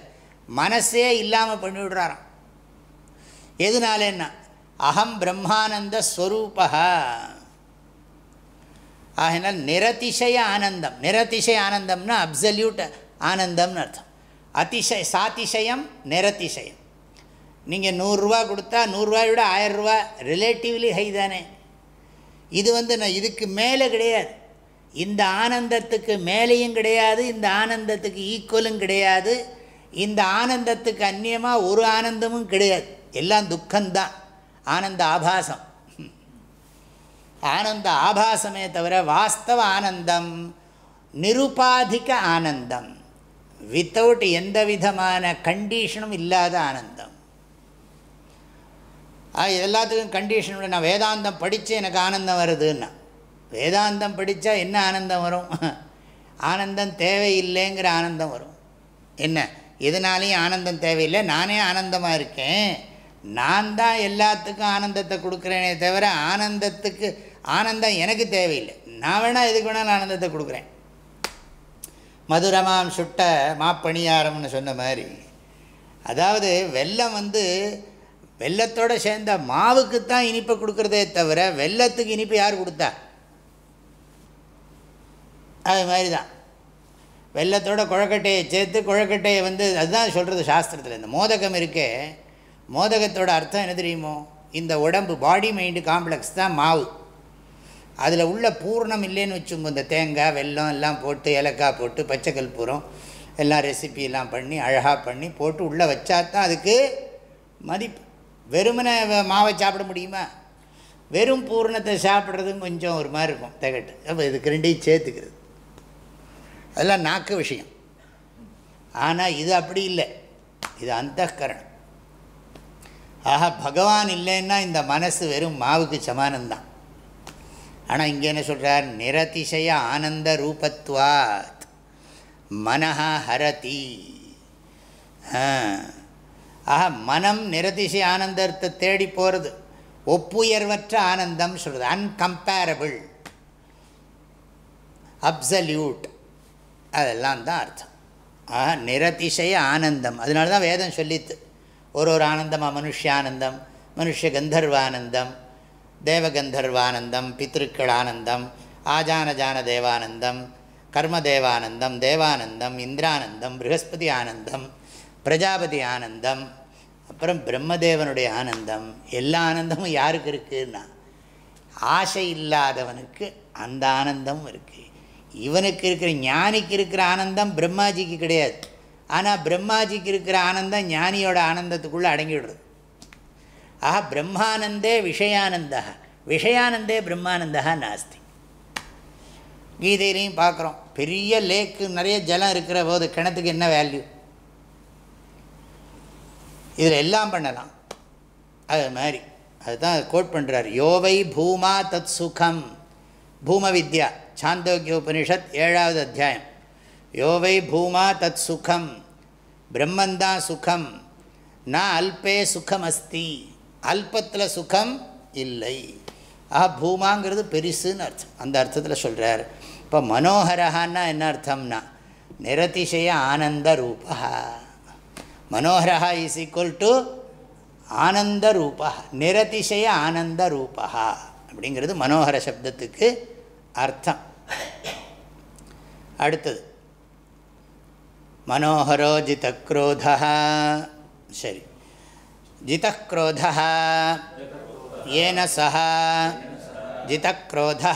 மனசே இல்லாமல் பண்ணிவிடுறாராம். எதுனாலன்னா அகம் பிரம்மானந்த ஸ்வரூபா ஆகினால் நிரதிசய ஆனந்தம். நிரதிசய ஆனந்தம்னா அப்சல்யூட் ஆனந்தம்னு அர்த்தம். அதிசய சாதிசயம் நிரதிசயம் நீங்கள் நூறுரூவா கொடுத்தா நூறுரூவாயோட விட ரிலேட்டிவ்லி ஹை தானே. இது வந்து நான் இதுக்கு மேலே கிடையாது. இந்த ஆனந்தத்துக்கு மேலேயும் கிடையாது இந்த ஆனந்தத்துக்கு ஈக்குவலும் கிடையாது. இந்த ஆனந்தத்துக்கு அந்நியமாக ஒரு ஆனந்தமும் கிடையாது. எல்லாம் துக்கம்தான். ஆனந்த ஆபாசம். ஆனந்த ஆபாசமே தவிர வாஸ்தவ ஆனந்தம் நிருபாதிக ஆனந்தம். வித்தவுட் எந்த விதமான கண்டிஷனும் இல்லாத ஆனந்தம். எல்லாத்துக்கும் கண்டிஷன் நான் வேதாந்தம் படித்து எனக்கு ஆனந்தம் வருதுன்னா. வேதாந்தம் படித்தா என்ன ஆனந்தம் வரும்? ஆனந்தம் தேவையில்லைங்கிற ஆனந்தம் வரும். என்ன? எதனாலையும் ஆனந்தம் தேவையில்லை. நானே ஆனந்தமாக இருக்கேன். நான் தான் எல்லாத்துக்கும் ஆனந்தத்தை கொடுக்குறேனே தவிர ஆனந்தத்துக்கு ஆனந்தம் எனக்கு தேவையில்லை. நான் வேணால் எதுக்கு வேணாலும் ஆனந்தத்தை கொடுக்குறேன். மதுரமாம் சுட்ட மாப்பணியாரம்னு சொன்ன மாதிரி. அதாவது வெள்ளம் வந்து வெள்ளத்தோடு சேர்ந்த மாவுக்கு தான் இனிப்பை கொடுக்குறதே தவிர வெள்ளத்துக்கு இனிப்பு யார் கொடுத்தா? அது மாதிரி தான் வெள்ளத்தோட குழக்கட்டையை சேர்த்து குழக்கட்டையை வந்து அதுதான் சொல்கிறது சாஸ்திரத்தில். இந்த மோதகம் இருக்கே. மோதகத்தோட அர்த்தம் என்ன தெரியுமோ? இந்த உடம்பு பாடி மைண்டு காம்ப்ளெக்ஸ் தான் மாவு. அதில் உள்ள பூர்ணம் இல்லைன்னு வச்சுங்க இந்த தேங்காய் வெல்லம் எல்லாம் போட்டு ஏலக்காய் போட்டு பச்சைக்கல் பூரம் எல்லாம் ரெசிபி பண்ணி அழகாக பண்ணி போட்டு உள்ளே வச்சா தான் அதுக்கு மதிப்பு. வெறுமனை மாவை சாப்பிட முடியுமா? வெறும் பூர்ணத்தை சாப்பிட்றதும் கொஞ்சம் ஒரு மாதிரி இருக்கும் திகட்டு. அப்போ இதுக்கு ரெண்டையும் சேர்த்துக்கிறது. அதெல்லாம் நாக்கு விஷயம். ஆனால் இது அப்படி இல்லை. இது அந்த கரணம் ஆஹா பகவான் இல்லைன்னா இந்த மனசு வெறும் மாவுக்கு சமானம்தான். ஆனால் இங்கே என்ன சொல்கிறார் நிரதிசய ஆனந்த ரூபத்வாத். மனஹா ஹரதி. ஆஹா மனம் நிரதிசய ஆனந்தத்தை தேடி போகிறது ஒப்புயர்வற்ற ஆனந்தம் சொல்கிறது அன்கம்பேரபிள். அப்சல்யூட். அதெல்லாம் தான் அர்த்தம். ஆஹா நிரதிசய ஆனந்தம். அதனால தான் வேதம் சொல்லித்து. ஒரு ஒரு ஆனந்தமாக ஆனந்தம் மனுஷ கந்தர்வானந்தம் தேவகந்தர்வானந்தம் பித்திருக்கள் ஆனந்தம் ஆஜானஜான தேவானந்தம் கர்மதேவானந்தம் தேவானந்தம் இந்திரானந்தம் ப்ரகஸ்பதி ஆனந்தம் பிரஜாபதி ஆனந்தம் அப்புறம் பிரம்மதேவனுடைய ஆனந்தம். எல்லா ஆனந்தமும் யாருக்கு இருக்குன்னா ஆசை இல்லாதவனுக்கு அந்த ஆனந்தமும் இருக்குது இவனுக்கு இருக்கிற ஞானிக்கு இருக்கிற ஆனந்தம் பிரம்மாஜிக்கு கிடையாது. ஆனால் பிரம்மாஜிக்கு இருக்கிற ஆனந்தம் ஞானியோட ஆனந்தத்துக்குள்ளே அடங்கிவிடுறது. ஆஹா பிரம்மானந்தே விஷயானந்தா விஷயானந்தே பிரம்மானந்தா நாஸ்தி. கீதையிலையும் பார்க்குறோம். பெரிய லேக்கு நிறைய ஜலம் இருக்கிற போது கிணத்துக்கு என்ன வேல்யூ இதில் எல்லாம் பண்ணலாம். அது மாதிரி. அதுதான் கோட் பண்ணுறார் யோவை பூமா தத் சுகம். பூம வித்யா சாந்தோக்கிய உபனிஷத் ஏழாவது அத்தியாயம். யோவை பூமா தத் சுகம். பிரம்மந்தான் சுகம். நான் அல்பே சுகம் அஸ்தி அல்பத்தில் சுகம் இல்லை. ஆஹா பூமாங்கிறது பெருசுன்னு அர்த்தம். அந்த அர்த்தத்தில் சொல்கிறார் இப்போ மனோகரஹான்னா என்ன அர்த்தம்னா நிரதிசய ஆனந்த ரூபா மனோகரா இஸ் ஈக்குவல் டு ஆனந்த ரூபா நிரதிசய ஆனந்த ரூபா அப்படிங்கிறது மனோகர சப்தத்துக்கு அர்த்தம். அடுத்தது. மனோகரோஜித ஜிதக்ரோதா சரி. ஜிதக்ரோதா ஏன சக ஜிதக்ரோதா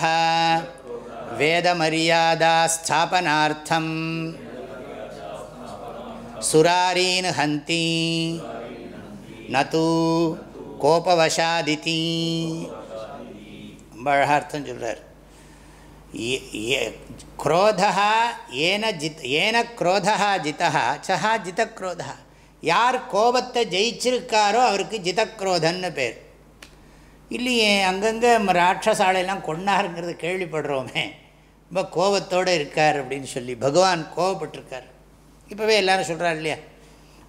வேதமரியாதாஸ்தாபனார்த்தம் சுராரீன் ஹந்தி நது கோபவசாதிதி ரொம்ப அழகாக அர்த்தம் சொல்கிறார் குரோதா ஏன ஜித் ஏன குரோதா ஜிதா சஹா ஜிதக்ரோதா யார் கோபத்தை ஜெயிச்சிருக்காரோ அவருக்கு ஜிதக்ரோதன்னு பேர். இல்லையே அங்கங்கே ராட்சசாலையெல்லாம் கொண்டாருங்கிறது கேள்விப்படுறோமே. ரொம்ப கோபத்தோடு இருக்கார் அப்படின்னு சொல்லி பகவான் கோபப்பட்டிருக்கார். இப்போவே எல்லோரும் சொல்கிறார் இல்லையா?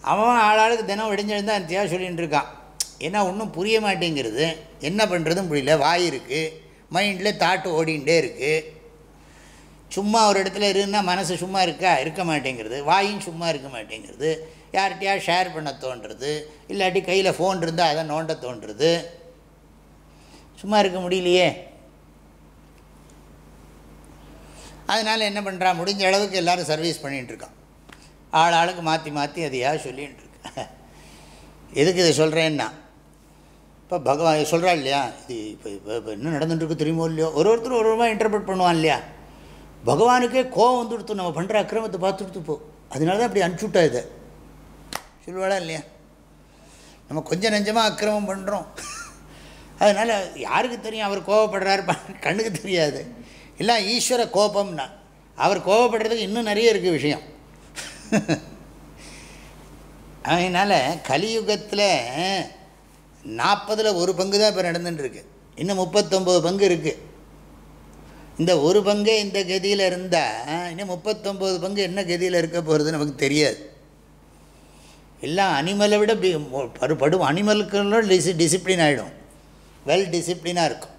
அவன் ஆளாளுக்கு தினம் விடிஞ்செழுந்தான் அந்தியாக சொல்லிகிட்டு இருக்கான். ஏன்னா ஒன்றும் புரிய மாட்டேங்கிறது. என்ன பண்ணுறதும் புரியல. வாய் இருக்குது மைண்டில் தாட்டு ஓடிகிட்டே இருக்குது சும்மா ஒரு இடத்துல இருந்தால் மனசு சும்மா இருக்கா? இருக்க மாட்டேங்கிறது. வாயும் சும்மா இருக்க மாட்டேங்கிறது. யார்கிட்டையா ஷேர் பண்ண தோன்றுறது இல்லாட்டி கையில் ஃபோன் இருந்தால் அதை நோண்ட தோன்றுறது. சும்மா இருக்க முடியலையே. அதனால் என்ன பண்ணுறான் முடிஞ்ச அளவுக்கு எல்லோரும் சர்வீஸ் பண்ணிகிட்டுருக்கான் ஆள் ஆளுக்கு மாற்றி மாற்றி அதையா சொல்லின்னு இருக்கு. எதுக்கு இதை சொல்கிறேன்னா இப்போ பகவான் சொல்கிறா இல்லையா? இது இப்போ இப்போ இப்போ என்ன நடந்துட்டுருக்கு தெரியுமோ இல்லையோ? ஒரு ஒருத்தர் ஒரு விதமாக இன்டர்பிரட் பண்ணுவான் இல்லையா? பகவானுக்கே கோவம் வந்துடுத்து நம்ம பண்ணுற அக்கிரமத்தை பார்த்துடுத்து போ. அதனால தான் அப்படி அனுப்பிச்சுட்டா இதை சொல்லுவாளா இல்லையா? நம்ம கொஞ்சம் நெஞ்சமாக அக்கிரமம் பண்ணுறோம் அதனால் யாருக்கு தெரியும் அவர் கோவப்படுறாரு? கண்ணுக்கு தெரியாது. இல்லை ஈஸ்வர கோபம்னா. அவர் கோவப்படுறதுக்கு இன்னும் நிறைய இருக்குது விஷயம். அதனால் கலியுகத்தில் நாற்பதில் ஒரு பங்கு தான் இப்போ நடந்துட்டுருக்கு. இன்னும் முப்பத்தொம்பது பங்கு இருக்குது இந்த ஒரு பங்கே இந்த கதியில் இருந்தால் இன்னும் முப்பத்தொம்பது பங்கு என்ன கதியில் இருக்க போகிறது நமக்கு தெரியாது. எல்லாம் அனிமலை விட பி- படு படும் அனிமலுக்குள்ள டிசி டிசிப்ளின் ஆகிடும் வெல் டிசிப்ளினாக இருக்கும்.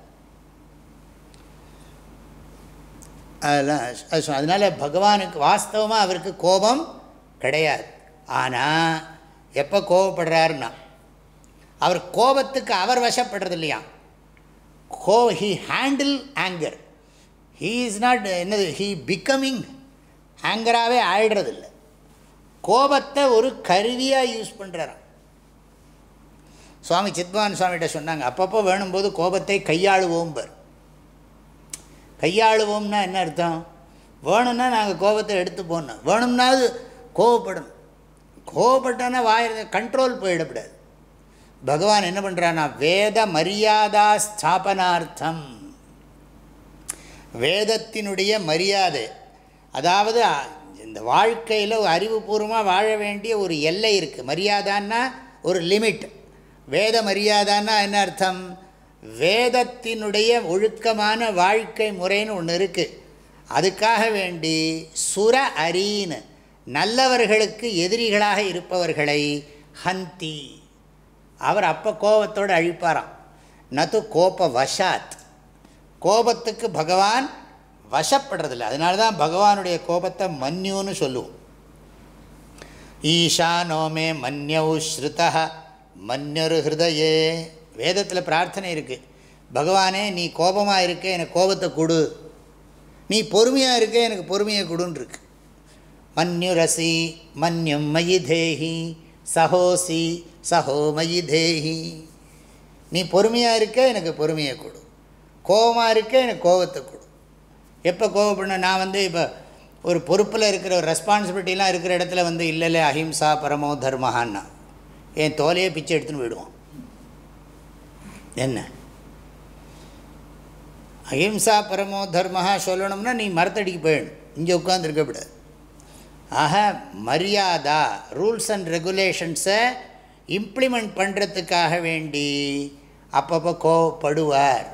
அதெல்லாம் அதனால் பகவானுக்கு வாஸ்தவமாக அவருக்கு கோபம் கிடையாது. ஆனால் எப்போ கோபப்படுறாருன்னா அவர் கோபத்துக்கு அவர் வசப்படுறது இல்லையா கோ he handle anger he is not என்னது ஹீ பிகமிங் ஆங்கராகவே ஆயிடுறதில்ல. கோபத்தை ஒரு கருவியாக யூஸ் பண்ணுறாராம் சுவாமி சித்பவான் சுவாமிகிட்ட சொன்னாங்க அப்பப்போ வேணும்போது கோபத்தை கையாளுவோம் பர் கையாளுவோம்னா என்ன அர்த்தம்? வேணும்னா நாங்கள் கோபத்தை எடுத்து போடணும். வேணும்னாவது கோவப்படணும் கோவப்பட்டோன்னா வாயிருந்த கண்ட்ரோல் போயிடக்கூடாது. பகவான் என்ன பண்ணுறான்னா வேத மரியாதா ஸ்தாபனார்த்தம். வேதத்தினுடைய மரியாதை அதாவது இந்த வாழ்க்கையில் அறிவுபூர்வமாக வாழ வேண்டிய ஒரு எல்லை இருக்குது மரியாதான்னா ஒரு லிமிட். வேத மரியாதான்னா என்ன அர்த்தம்? வேதத்தினுடைய ஒழுக்கமான வாழ்க்கை முறைன்னு ஒன்று இருக்குது அதுக்காக வேண்டி சுர அரீன் நல்லவர்களுக்கு எதிரிகளாக இருப்பவர்களை ஹந்தி. அவர் அப்போ கோபத்தோடு அழிப்பாராம். நது கோப வசாத் கோபத்துக்கு பகவான் வசப்படுறதில்ல. அதனால தான் பகவானுடைய கோபத்தை மன்யுன்னு சொல்லுவோம். ஈஷானோமே மன்யவு ஸ்ருதா மன்யரு ஹிருதயே. வேதத்தில் பிரார்த்தனை இருக்குது பகவானே நீ கோபமாக இருக்க எனக்கு கோபத்தை கொடு. நீ பொறுமையாக இருக்க எனக்கு பொறுமையை கொடுன்ருக்கு மன்யுரசி மன்யும் மயி தேஹி சஹோசி சஹோ மயி தேஹி. நீ பொறுமையாக இருக்க எனக்கு பொறுமையை கொடு. கோபமாக இருக்க எனக்கு கோபத்தை கொடு. எப்போ கோவப்படணும்? நான் வந்து இப்போ ஒரு பொறுப்பில் இருக்கிற ஒரு ரெஸ்பான்சிபிலிட்டிலாம் இருக்கிற இடத்துல வந்து இல்லை இல்லை அஹிம்சா பரமோ தர்மஹான்னா. என் தோலையே பிச்சை எடுத்துன்னு போயிடுவோம் என்ன? அஹிம்சா பரமோ தர்மஹா சொல்லணும்னா நீ மரத்தடிக்கு போயிடணும் இங்கே உட்காந்துருக்கப்படாது ஆக மரியாதா ரூல்ஸ் அண்ட் ரெகுலேஷன்ஸை இம்ப்ளிமெண்ட் பண்ணுறதுக்காக வேண்டி அப்பப்போ கோவப்படுவார்.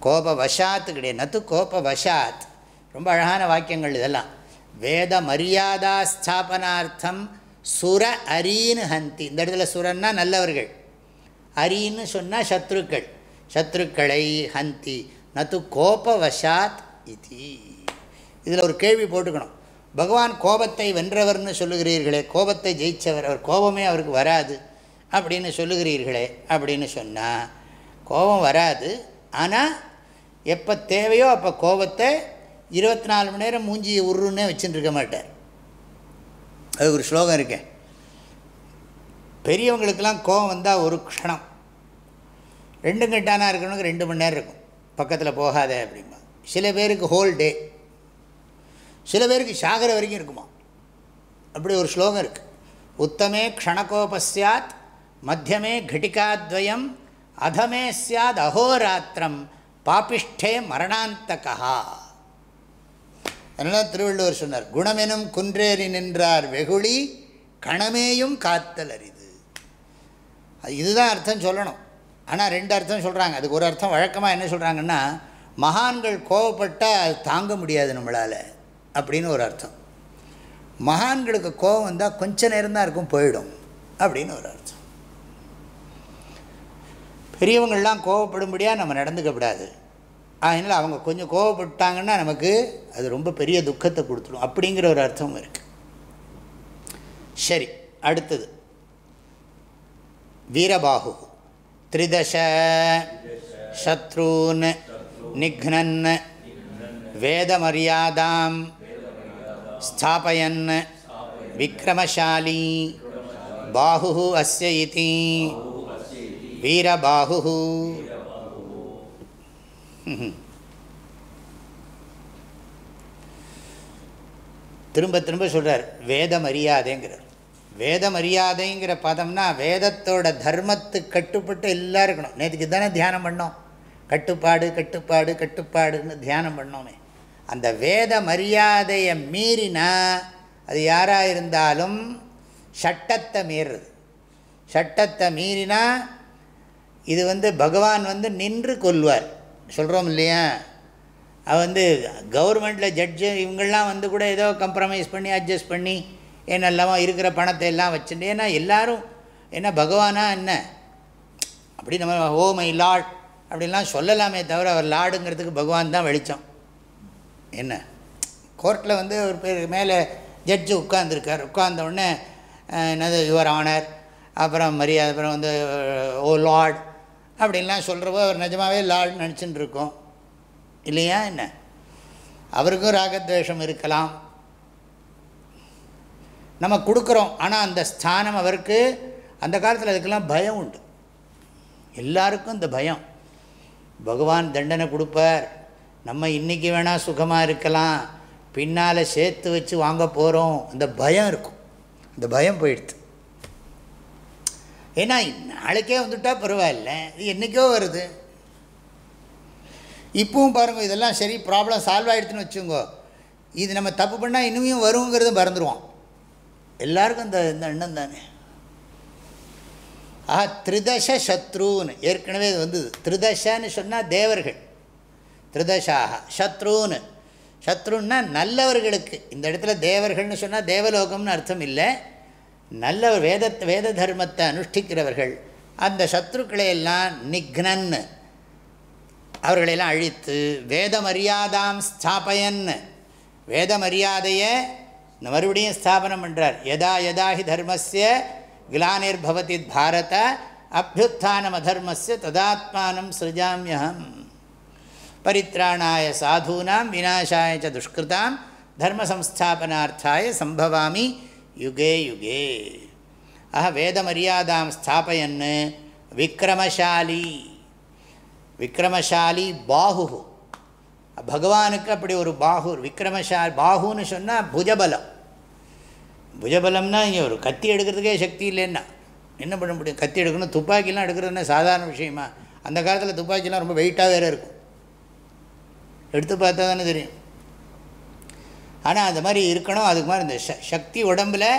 கோப வசாத்து கிடையாது. நத்து கோப வசாத் ரொம்ப அழகான வாக்கியங்கள் இதெல்லாம். வேத மரியாதா ஸ்தாபனார்த்தம் சுர அரீன்னு ஹந்தி. இந்த இடத்துல சுரன்னா நல்லவர்கள். அரின்னு சொன்னால் சத்ருக்கள். சத்ருக்களை ஹந்தி. நத்து கோப வசாத் இது. இதில் ஒரு கேள்வி போட்டுக்கணும். பகவான் கோபத்தை வென்றவர்னு சொல்லுகிறீர்களே கோபத்தை ஜெயித்தவர் அவர் கோபமே அவருக்கு வராது அப்படின்னு சொல்லுகிறீர்களே அப்படின்னு சொன்னால் கோபம் வராது. ஆனால் எப்போ தேவையோ அப்போ கோபத்தை இருபத்தி நாலு மணி நேரம் மூஞ்சியை உருன்னே வச்சுட்டுருக்க மாட்டார். அது ஒரு ஸ்லோகம் இருக்கேன் பெரியவங்களுக்கெல்லாம் கோபம் வந்தால் ஒரு க்ஷணம். ரெண்டு கட்டானா இருக்கணுங்க ரெண்டு மணி நேரம் இருக்கும். பக்கத்தில் போகாத அப்படிம்பா. சில பேருக்கு ஹோல் டே சில பேருக்கு சாகர வரைக்கும் இருக்குமா. அப்படி ஒரு ஸ்லோகம் இருக்குது உத்தமே க்ஷணகோப சாத் மத்தியமே கிட்டிகாத்வயம் அதமே சாத் அஹோராத்திரம். பாபிஷ்டே மரணாந்தகா. அதனால் திருவள்ளுவர் சொன்னார் குணமெனும் குன்றேறி நின்றார் வெகுளி கணமேயும் காத்தல் அரிது இதுதான் அர்த்தம் சொல்லணும். ஆனால் ரெண்டு அர்த்தம் சொல்கிறாங்க அதுக்கு ஒரு அர்த்தம் வழக்கமாக என்ன சொல்கிறாங்கன்னா மகான்கள் கோவப்பட்டால் அது தாங்க முடியாது நம்மளால் அப்படின்னு ஒரு அர்த்தம். மகான்களுக்கு கோபம் வந்தால் கொஞ்ச நேரம் தான் இருக்கும் போயிடும் அப்படின்னு ஒரு அர்த்தம். பெரியவங்கள்லாம் கோவப்படும்படியாக நம்ம நடந்துக்கப்படாது அதனால் அவங்க கொஞ்சம் கோவப்பட்டாங்கன்னா நமக்கு அது ரொம்ப பெரிய துக்கத்தை கொடுத்துடும். அப்படிங்கிற ஒரு அர்த்தம் இருக்குது சரி அடுத்தது. வீரபாகு. த்ரிதச. சத்ரூன். நிக்னன். வேதமரியாதாம். ஸ்தாபயன். விக்ரமசாலி. பாகு அஸ்ய வீரபாகு வீரபாஹு திரும்ப திரும்ப சொல்கிறார் வேத மரியாதைங்கிறார் வேத மரியாதைங்கிற பதம்னா வேதத்தோட தர்மத்து கட்டுப்பட்டு எல்லாம் இருக்கணும். நேற்றுக்கு தானே தியானம் பண்ணோம். கட்டுப்பாடு கட்டுப்பாடு கட்டுப்பாடுன்னு தியானம் பண்ணோமே. அந்த வேத மரியாதையை மீறினா அது யாராக இருந்தாலும் சட்டத்தை மீறுறது. சட்டத்தை மீறினா இது வந்து பகவான் வந்து நின்று கொள்வார். சொல்கிறோம் இல்லையா? அவ வந்து கவர்மெண்ட்டில் ஜட்ஜு இவங்கள்லாம் வந்து கூட ஏதோ கம்ப்ரமைஸ் பண்ணி அட்ஜஸ்ட் பண்ணி என்னெல்லாமோ இருக்கிற பணத்தை எல்லாம் வச்சுட்டு ஏன்னா எல்லோரும் என்ன பகவானா என்ன? அப்படி நம்ம ஓ மை லார்ட் அப்படின்லாம் சொல்லலாமே தவிர அவர் லார்டுங்கிறதுக்கு பகவான் தான் வெளிச்சம். என்ன? கோர்ட்டில் வந்து ஒரு பேர் மேலே ஜட்ஜு உட்காந்துருக்கார் உட்கார்ந்த உடனே என்னது யுவர் ஆனர் அப்புறம் மரியாதை அப்புறம் வந்து ஓ லார்ட் அப்படின்லாம் சொல்கிறப்போ அவர் நிஜமாகவே லார்ட்னு நினச்சின்னு இருக்கோம். இல்லையா என்ன? அவருக்கும் ராகத்வேஷம் இருக்கலாம். நம்ம கொடுக்குறோம். ஆனால் அந்த ஸ்தானம் அவருக்கு அந்த காலத்தில் அதுக்கெல்லாம் பயம் உண்டு. எல்லாருக்கும் இந்த பயம். பகவான் தண்டனை கொடுப்பார். நம்ம இன்றைக்கி வேணால் சுகமாக இருக்கலாம். பின்னால் சேர்த்து வச்சு வாங்க போகிறோம் அந்த பயம் இருக்கும். அந்த பயம் போயிடுது. ஏன்னா நாளைக்கே வந்துட்டால் பரவாயில்ல. இது என்றைக்கோ வருது. இப்பவும் பாருங்கள் இதெல்லாம் சரி ப்ராப்ளம் சால்வ் ஆகிடுதுன்னு வச்சுக்கோங்க. இது நம்ம தப்பு பண்ணால் இனிமையும் வருங்கிறது மறந்துடுவோம் எல்லாருக்கும் இந்த இந்த எண்ணம் தானே. ஆஹா திரிதச சத்ருன்னு ஏற்கனவே இது வந்தது. திரிதசன்னு சொன்னால் தேவர்கள். திரிதசாக சத்ருன்னு. சத்ருன்னா நல்லவர்களுக்கு. இந்த இடத்துல தேவர்கள்னு சொன்னால் தேவலோகம்னு அர்த்தம் இல்லை. நல்ல வேத வேத தர்மத்தை அனுஷ்டிக்கிறவர்கள் அந்த சத்ருக்களை எல்லாம் நிக்னன்னு அவர்களையெல்லாம் அழித்து வேத மரியாதாம் ஸ்தாபயன் வேத மரியாதையை மறுபடியும் ஸ்தாபனம் பண்ணுறார் எதா யதா ஹி தர்மஸ்ய கிலானிர்பவதி பாரத அபியுத்தானம் அதர்மஸ்ய ததாத்மானம் சிருஜாமியகம் பரித்ராணாய சாதூனாம் விநாசாய ச துஷ்கிருதாம் தர்மசம்ஸ்தாபனார்த்தாய சம்பவாமி யுகே யுகே. ஆக வேத மரியாதாம் ஸ்தாபயன்னு விக்ரமசாலி. விக்ரமசாலி பாகு பகவானுக்கு அப்படி ஒரு பாகு விக்ரமசாலி பாகுன்னு சொன்னால் புஜபலம். புஜபலம்னா இங்கே ஒரு கத்தி எடுக்கிறதுக்கே சக்தி இல்லைன்னா. என்ன பண்ண முடியும்? கத்தி எடுக்கணும். துப்பாக்கிலாம் எடுக்கிறதுனா சாதாரண விஷயமா? அந்த காலத்தில் துப்பாக்கிலாம் ரொம்ப வெயிட்டாக வேறு இருக்கும். எடுத்து பார்த்தா தானே தெரியும். ஆனால் அந்த மாதிரி இருக்கணும். அதுக்கு மாதிரி இந்த ச சக்தி உடம்பில்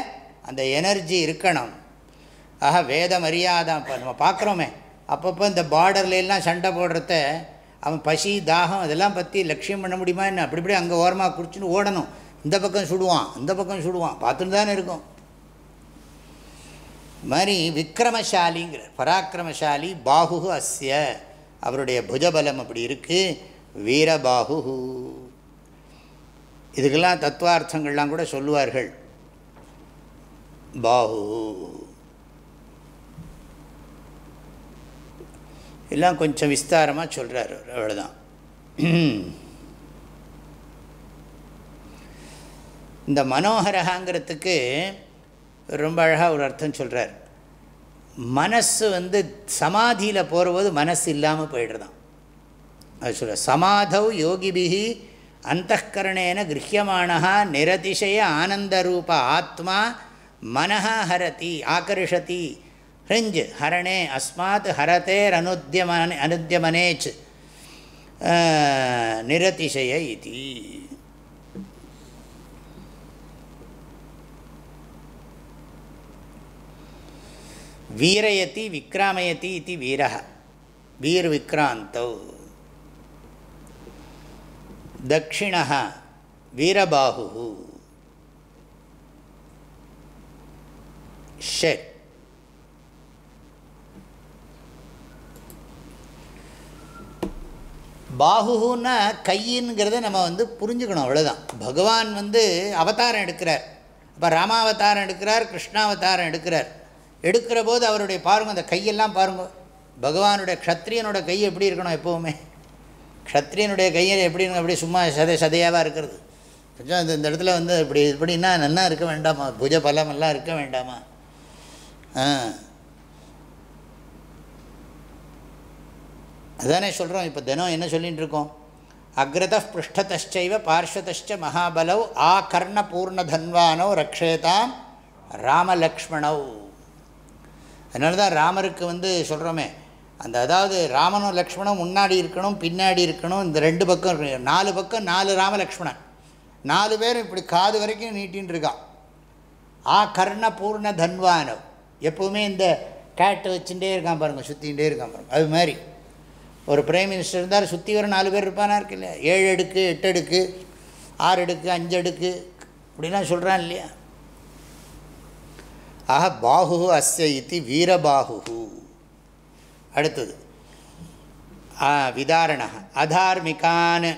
அந்த எனர்ஜி இருக்கணும். ஆக வேத மரியாதை இப்போ நம்ம பார்க்குறோமே. அப்பப்போ இந்த பார்டர்லாம் சண்டை போடுறத அவன் பசி தாகம் அதெல்லாம் பற்றி லட்சியம் பண்ண முடியுமா என்ன? அப்படி இப்படி அங்கே ஓரமாக குடிச்சுன்னு ஓடணும். இந்த பக்கம் சுடுவான் இந்த பக்கம் சுடுவான். பார்த்துட்டு தானே இருக்கும். மாதிரி விக்ரமசாலிங்கிற பராக்கிரமசாலி பாகு அஸ்ய. அவருடைய புஜபலம் அப்படி இருக்குது வீரபாகு இதுக்கெல்லாம் தத்துவார்த்தங்கள்லாம் கூட சொல்லுவார்கள். பாஹு. எல்லாம் கொஞ்சம் விஸ்தாரமாக சொல்கிறார் அவ்வளோதான் இந்த மனோகரகாங்கிறதுக்கு ரொம்ப அழகாக ஒரு அர்த்தம் சொல்கிறார் மனசு வந்து சமாதியில் போகிறபோது மனசு இல்லாமல் போயிடுறதான் அது சொல்கிற சமாதவ் யோகிபிகி அந்தகரணேன கிரகியமானா நிரதிசய ஆனந்தரூப ஆத்மா மனஹா ஹரதி ஆகர்ஷதி. ஹிருஞ்ச் ஹரணே அஸ்மாத் ஹரதேர் அனுத்தியமன அனுத்தியமனேச் நிரதிசய இது. வீரயதி விக்ராமயதி இது வீரः வீர்விக்ராந்தௌ. தட்சிணः வீரபாகு ஷெட் பாகுன்னா கையின்ங்கிறத நம்ம வந்து புரிஞ்சுக்கணும் அவ்வளோதான் பகவான் வந்து அவதாரம் எடுக்கிறார். இப்போ ராமாவதாரம் எடுக்கிறார் கிருஷ்ணாவதாரம் எடுக்கிறார். எடுக்கிற போது அவருடைய பாருங்கள் அந்த கையெல்லாம் பாருங்கள் பகவானுடைய க்ஷத்ரியனோட கை எப்படி இருக்கணும் எப்போவுமே? க்ஷத்ரியனுடைய கையை எப்படி அப்படி சும்மா சதை சதையாவாக இருக்கிறது? கொஞ்சம் இந்த இந்த இடத்துல வந்து இப்படி இப்படின்னா நல்லா இருக்க வேண்டாமா? புஜ பலமெல்லாம் இருக்க வேண்டாமா? அதானே சொல்கிறோம் இப்போ தினம் என்ன சொல்லிகிட்டு இருக்கோம்? அக்ரத பிருஷ்டதச்சைவ பார்ஷதச்ச மகாபலவ் ஆ கர்ண பூர்ணதன்வானோ ரக்ஷேதாம் ராமலக்ஷ்மணவ் அதனால தான் ராமருக்கு வந்து சொல்கிறோமே அந்த அதாவது ராமனும் லக்ஷ்மணும் முன்னாடி இருக்கணும் பின்னாடி இருக்கணும் இந்த ரெண்டு பக்கம் இருக்கணும் நாலு பக்கம் நாலு ராமலக்ஷ்மணன். நாலு பேரும் இப்படி காது வரைக்கும் நீட்டின்னு இருக்கான் ஆ கர்ண பூர்ண தன்வானவ் எப்போவுமே இந்த கேட்டு வச்சுட்டே இருக்கான் பாருங்கள் சுற்றிகிட்டே இருக்கான் பாருங்கள் அது மாதிரி. ஒரு பிரைம் மினிஸ்டர் இருந்தால் சுற்றி வர நாலு பேர் இருப்பானா இருக்கு இல்லையா ஏழு அடுக்கு எட்டு அடுக்கு ஆறு அடுக்கு அஞ்சு அடுக்கு இப்படிலாம் சொல்கிறான் இல்லையா? ஆஹா பாகு அஸ்ய இத்தி வீரபாகு அடுத்தது. விதாரண. அதார்மிகான்.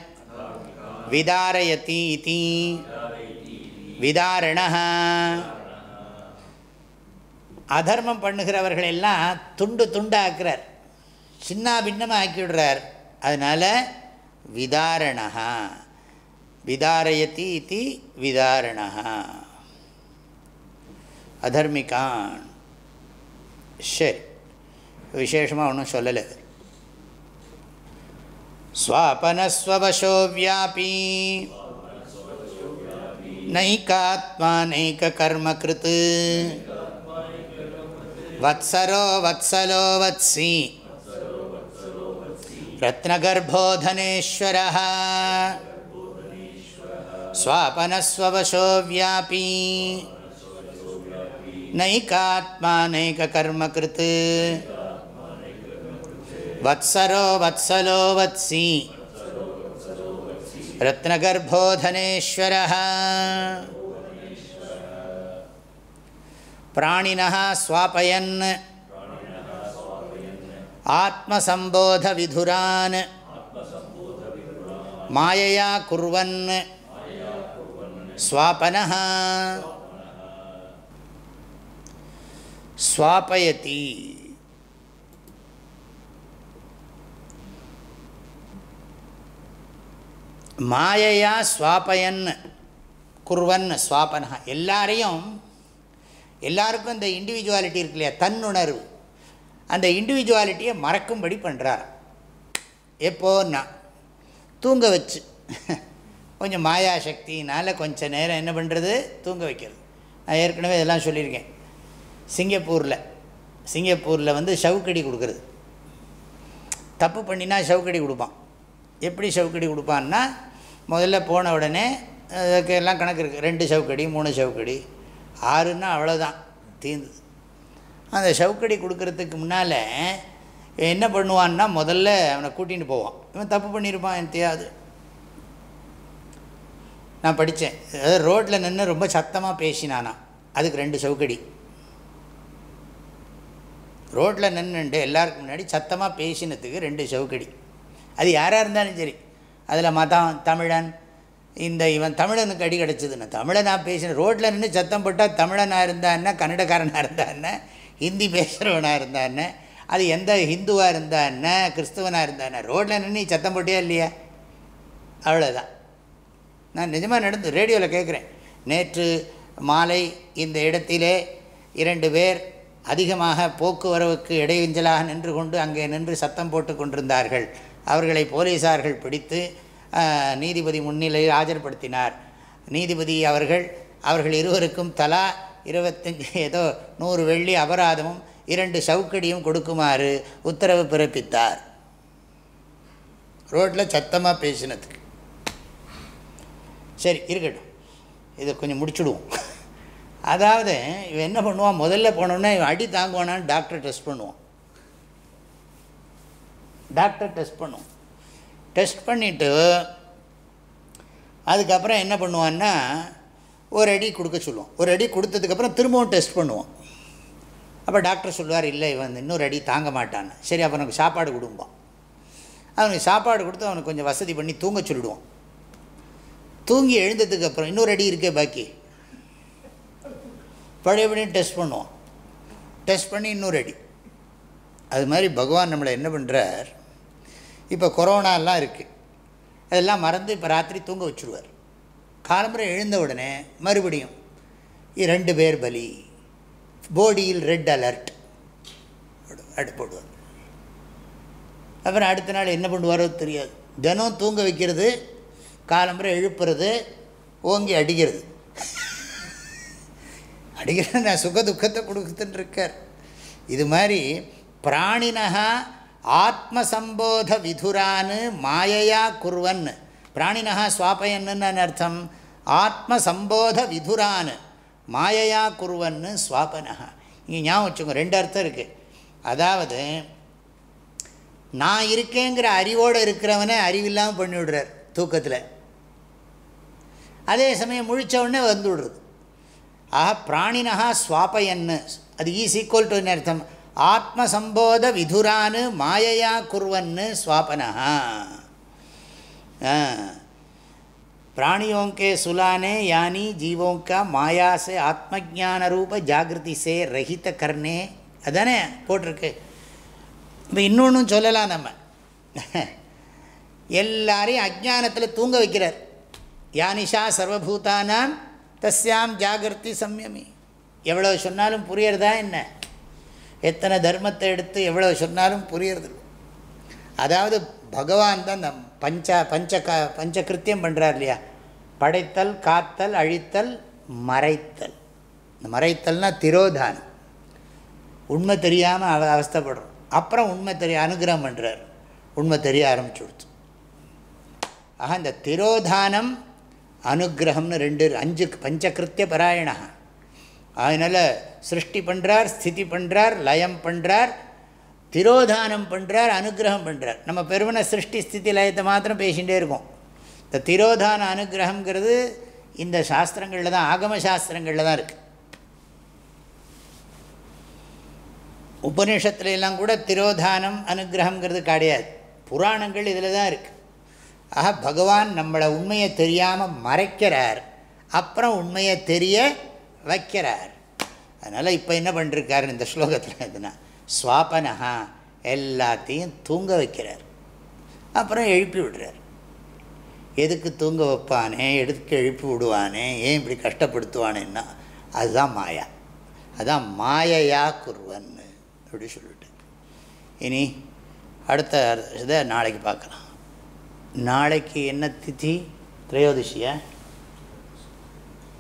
விதாரயதி இதி. விதாரண. அதர்மம் பண்ணுகிறவர்கள் எல்லாம் துண்டு துண்டாக்குறார். சின்ன பின்னமாக ஆக்கி விடுறார் அதனால் விதாரணா. விதாரயதி இது விதாரணா. அதர்மிகான். சரி. விசேஷமாக ஒன்றும் சொல்லலை ஸ்வாபனஸ்வவசோ வியாபி நைகாத்மா நைக கர்மகிருத் வத்சரோ வத்சலோ வத்சி रत्नगर्भोधनेश्वरः स्वापनस्ववशो व्यापी नैकात्मा नैककर्मकृत् वत्सरो वत्सलो वत्सी रत्नगर्भो धनेश्वरः प्राणिनः स्वापयन् आत्मसम्बोधविधुरान् मायया कुर्वन् स्वापनः स्वापयति மாயையா ஸ்வாபயன் குர்வன் ஸ்வாபனா எல்லாரையும் எல்லாருக்கும் இந்த இண்டிவிஜுவாலிட்டி இருக்கு இல்லையா? தன்னுணர்வு. அந்த இண்டிவிஜுவாலிட்டியை மறக்கும்படி பண்ணுறார் எப்போன்னா தூங்க வச்சு. கொஞ்சம் மாயா சக்தினால் கொஞ்சம் நேரம் என்ன பண்ணுறது தூங்க வைக்கிறது. நான் ஏற்கனவே இதெல்லாம் சொல்லியிருக்கேன். சிங்கப்பூரில் சிங்கப்பூரில் வந்து சவுக்கடி கொடுக்குறது. தப்பு பண்ணினா சவுக்கடி கொடுப்பான். எப்படி சவுக்கடி கொடுப்பான்னா முதல்ல போன உடனே அதுக்கு எல்லாம் கணக்கு இருக்குது ரெண்டு சவுக்கடி மூணு சவுக்கடி. ஆறுன்னா அவ்வளோதான் தீர்ந்து அந்த சவுக்கடி கொடுக்கறதுக்கு முன்னால் என்ன பண்ணுவான்னா முதல்ல அவனை கூட்டிகிட்டு போவான். இவன் தப்பு பண்ணியிருப்பான் எனக்கு தெரியாது நான் படித்தேன் அதாவது ரோட்டில் நின்று ரொம்ப சத்தமாக பேசினானா அதுக்கு ரெண்டு சவுக்கடி. ரோட்டில் நின்றுண்டு எல்லாருக்கும் முன்னாடி சத்தமாக பேசினதுக்கு ரெண்டு சவுக்கடி. அது யாராக இருந்தாலும் சரி. அதில் மதம் தமிழன். இந்த இவன் தமிழனுக்கு அடி கிடச்சிதுன்னு. தமிழனாக பேசின ரோட்டில் நின்று சத்தம் போட்டால் தமிழனாக இருந்தான்னா கன்னடக்காரனாக இருந்தான்னு ஹிந்தி பேசுகிறவனாக இருந்தான்னு அது எந்த ஹிந்துவாக இருந்தான்னு கிறிஸ்துவனாக இருந்தானே ரோட்டில் நின்று சத்தம் போட்டியா இல்லையா? அவ்வளோதான் நான் நிஜமாக நடந்து ரேடியோவில் கேட்குறேன் நேற்று மாலை இந்த இடத்திலே இரண்டு பேர் அதிகமாக போக்குவரவுக்கு இடைவிஞ்சலாக நின்று கொண்டு அங்கே நின்று சத்தம் போட்டு கொண்டிருந்தார்கள். அவர்களை போலீஸார்கள் பிடித்து நீதிபதி முன்னிலையில் ஆஜர்படுத்தினார். நீதிபதி அவர்கள் அவர்கள் இருவருக்கும் தலா இருபத்தஞ்சி ஏதோ நூறு வெள்ளி அபராதமும் இரண்டு சவுக்கடியும் கொடுக்குமாறு உத்தரவு பிறப்பித்தார். ரோட்டில் சத்தமாக பேசினதுக்கு. சரி இருக்கட்டும். இதை கொஞ்சம் முடிச்சுடுவோம். அதாவது இவன் என்ன பண்ணுவான்? முதல்ல போனோன்னே இவன் அடி தாங்குவானான்னு டாக்டர் டெஸ்ட் பண்ணுவான். டாக்டர் டெஸ்ட் பண்ணுவோம் டெஸ்ட் பண்ணிவிட்டு அதுக்கப்புறம் என்ன பண்ணுவான்னா ஒரு அடி கொடுக்க சொல்லுவோம் ஒரு அடி கொடுத்ததுக்கப்புறம் திரும்பவும் டெஸ்ட் பண்ணுவோம் அப்போ டாக்டர் சொல்லுவார் இல்லை இவன் இன்னொரு அடி தாங்க மாட்டான்னு சரி அப்போ அவனுக்கு சாப்பாடு கொடுப்பான் அவனுக்கு சாப்பாடு கொடுத்து அவனுக்கு கொஞ்சம் வசதி பண்ணி தூங்க சொல்லிடுவோம் தூங்கி எழுந்ததுக்கு அப்புறம் இன்னொரு அடி இருக்கே பாக்கி. பழையபடியும் டெஸ்ட் பண்ணுவோம் டெஸ்ட் பண்ணி இன்னொரு அடி. அது மாதிரி பகவான் நம்மளை என்ன பண்ணுறார் இப்போ கொரோனாலாம் இருக்குது அதெல்லாம் மறந்து இப்போ ராத்திரி தூங்க வச்சுருவார். காலம்புரை எழுந்த உடனே மறுபடியும் ரெண்டு பேர் பலி. போடியில் ரெட் அலர்ட் அடு போடுவார். அப்புறம் அடுத்த நாள் என்ன பண்ணுவாரோ தெரியாது. தினம் தூங்க வைக்கிறது காலம்புரை எழுப்புறது ஓங்கி அடிக்கிறது. அடிக்கிறது நான் சுக துக்கத்தை கொடுக்குதுன்னு இருக்கார். இது மாதிரி பிராணினகா ஆத்மசம்போத விதுரான் மாயையா குருவன் பிராணினா சுவாபயன்னு அர்த்தம்? ஆத்மசம்போத விதுரான் மாயையா குருவன்னு சுவாபனா இங்கே ஞாபகம் வச்சுக்கோங்க ரெண்டு அர்த்தம் இருக்குது அதாவது நான் இருக்கேங்கிற அறிவோடு இருக்கிறவனே அறிவில்லாமல் பண்ணிவிடுறார் தூக்கத்தில். அதே சமயம் முழித்தவுடனே வந்துவிடுறது வந்து விடுறது. ஆக பிராணினகா சுவாபயன்னு. அது ஈஸ் ஈக்குவல் டு அர்த்தம்? ஆத்மசம்போத விதுரானு மாயையா குர்வன்னு ஸ்வாபனா. பிராணியோங்கே சுலானே யானி ஜீவோங்கா மாயாசே ஆத்மஜான ரூப ஜாகிருதி சே ரஹித கர்ணே. அதானே போட்டிருக்கு. இப்போ இன்னொன்றும் சொல்லலாம் நம்ம. எல்லாரையும் அஜானத்தில் தூங்க வைக்கிறார். யானிஷா சர்வபூதானாம் தஸ்யாம் ஜாகிருதி சம்யமி. எவ்வளோ சொன்னாலும் புரியறதா என்ன? எத்தனை தர்மத்தை எடுத்து எவ்வளோ சொன்னாலும் புரியறது அதாவது பகவான் தான் இந்த பஞ்ச பஞ்ச க பஞ்சகிருத்தியம் பண்ணுறார் இல்லையா? படைத்தல் காத்தல் அழித்தல் மறைத்தல். இந்த மறைத்தல்னால் திரோதானம். உண்மை தெரியாமல் அவ அவஸ்தப்படுறோம். அப்புறம் உண்மை தெரிய அனுகிரகம் பண்ணுறார் உண்மை தெரிய ஆரம்பிச்சு கொடுத்து. ஆக இந்த திரோதானம் அனுகிரகம்னு ரெண்டு அஞ்சு பஞ்சகிருத்திய பராயணா. அதனால் சிருஷ்டி பண்ணுறார் ஸ்திதி பண்ணுறார் லயம் பண்ணுறார் திரோதானம் பண்ணுறார் அனுகிரகம் பண்ணுறார் நம்ம பெருமனை சிருஷ்டி ஸ்திதி லயத்தை மாத்திரம் பேசிகிட்டே இருக்கோம். இந்த திரோதான அனுகிரகங்கிறது இந்த சாஸ்திரங்களில் தான் ஆகம சாஸ்திரங்களில் தான் இருக்குது உபநிஷத்துல எல்லாம் கூட திரோதானம் அனுகிரகங்கிறது கிடையாது. புராணங்கள் இதில் தான் இருக்குது ஆக பகவான் நம்மளை உண்மையை தெரியாமல் மறைக்கிறார். அப்புறம் உண்மையை தெரிய வைக்கிறார். அதனால் இப்போ என்ன பண்ணிருக்காரு இந்த ஸ்லோகத்தில் எதுனா? சுவாபனஹா எல்லாத்தையும் தூங்க வைக்கிறார். அப்புறம் எழுப்பி விடுறார். எதுக்கு தூங்க வைப்பானே? எதுக்கு எழுப்பி விடுவானே? ஏன் இப்படி கஷ்டப்படுத்துவானேன்னா அதுதான் மாயா. அதுதான் மாயையா குருவன் அப்படி சொல்லிட்டு. இனி அடுத்த இதை நாளைக்கு பார்க்கலாம். நாளைக்கு என்ன திதி?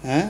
ஆ?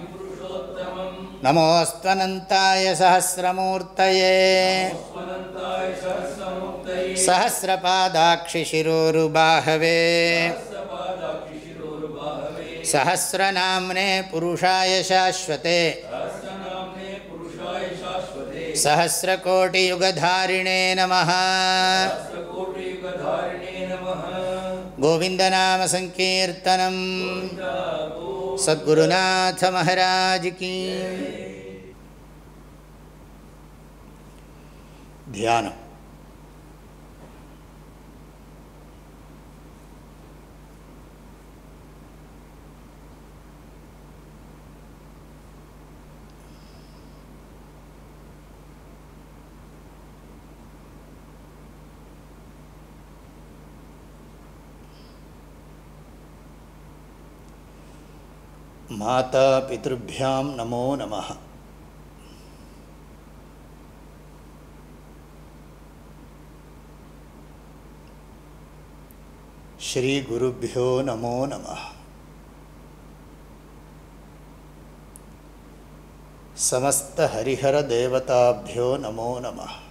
நமோஸ்வனந்தாய சஹசிரமூர்த்தயே सहस्रपादाक्षिशिरोरुबाहवे सहस्रनाम्ने पुरुषाय शाश्वते सहस्रकोटियुगधारिणे नमः गोविन्दनामसङ्कीर्तनम् सद्गुरुनाथ महाराज की। ध्यानम्। मातापितृभ्यां नमो नमः। श्रीगुरुभ्यो नमो नमः। समस्तहरिहरदेवताभ्यो नमो नमः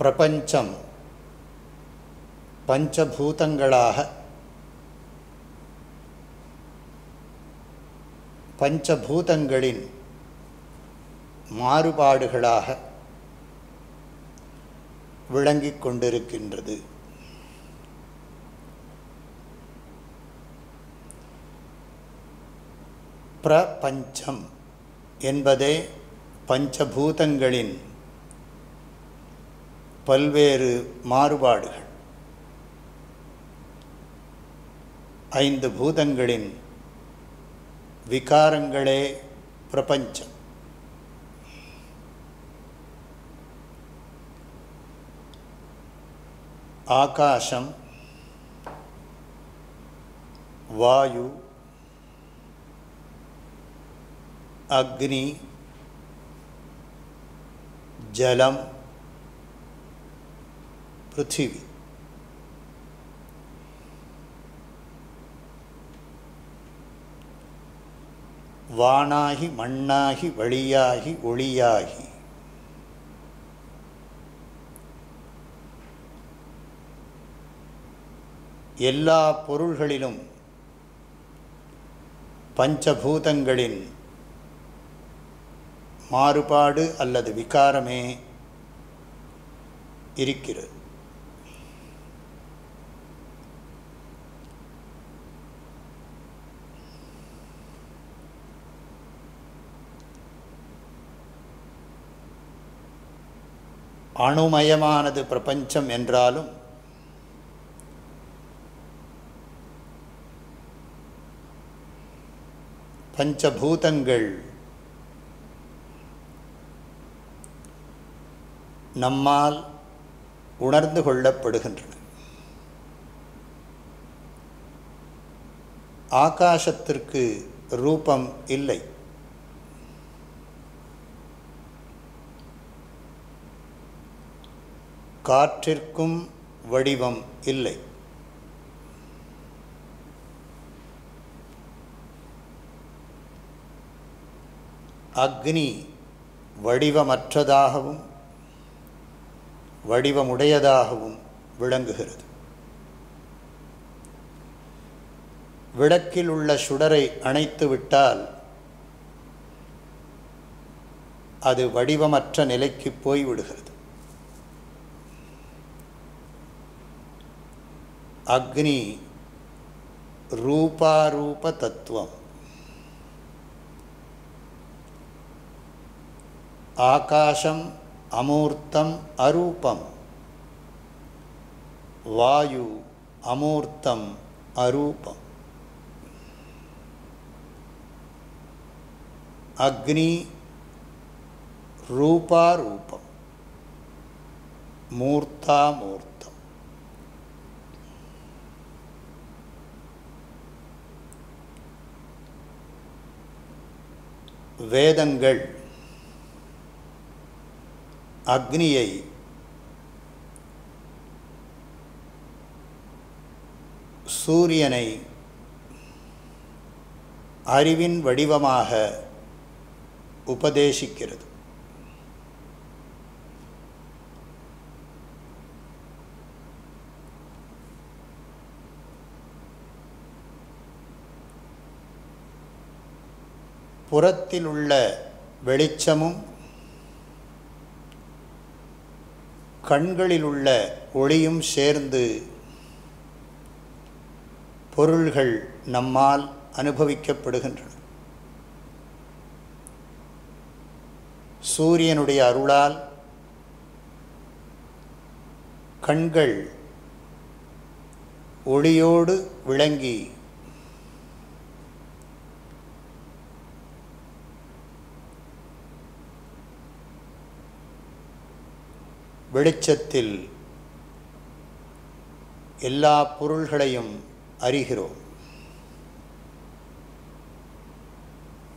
பிரபஞ்சம் பஞ்சபூதங்களாக பஞ்சபூதங்களின் மாறுபாடுகளாக விளங்கிக் கொண்டிருக்கின்றது. பிரபஞ்சம் என்பதே பஞ்சபூதங்களின் பல்வேறு மாறுபாடுகள். ஐந்து பூதங்களின் விகாரங்களே பிரபஞ்சம். ஆகாசம் வாயு அக்னி ஜலம் பிருத்திவி. வானாகி மண்ணாகி வழியாகி ஒளியாகி. எல்லா பொருள்களிலும் பஞ்சபூதங்களின் மாறுபாடு அல்லது விகாரமே இருக்கிறது. அணுமயமானது பிரபஞ்சம் என்றாலும் பஞ்சபூதங்கள் நம்மால் உணர்ந்து கொள்ளப்படுகின்றன. ஆகாசத்திற்கு ரூபம் இல்லை. காற்றிற்கும் வடிவம் இல்லை. அக்னி வடிவமற்றதாகவும் வடிவமுடையதாகவும் விளங்குகிறது. விளக்கில் உள்ள சுடரை அணைத்துவிட்டால் அது வடிவமற்ற நிலைக்கு போய்விடுகிறது. अग्नि रूपारूप तत्व आकाशम अमूर्तम अरूपम। वायु अमूर्तम अरूपम। अग्नि रूपारूपम। मूर्तामूर्त வேதங்கள். அக்னியை. சூரியனை. அறிவின் வடிவமாக உபதேசிக்கிறது. புறத்தில் உள்ள வெளிச்சமும் கண்களில் உள்ள ஒளியும் சேர்ந்து பொருள்கள் நம்மால் அனுபவிக்கப்படுகின்றன. சூரியனுடைய அருளால் கண்கள் ஒளியோடு விளங்கி வெளிச்சத்தில் எல்லா பொருள்களையும் அறிகிறோம்.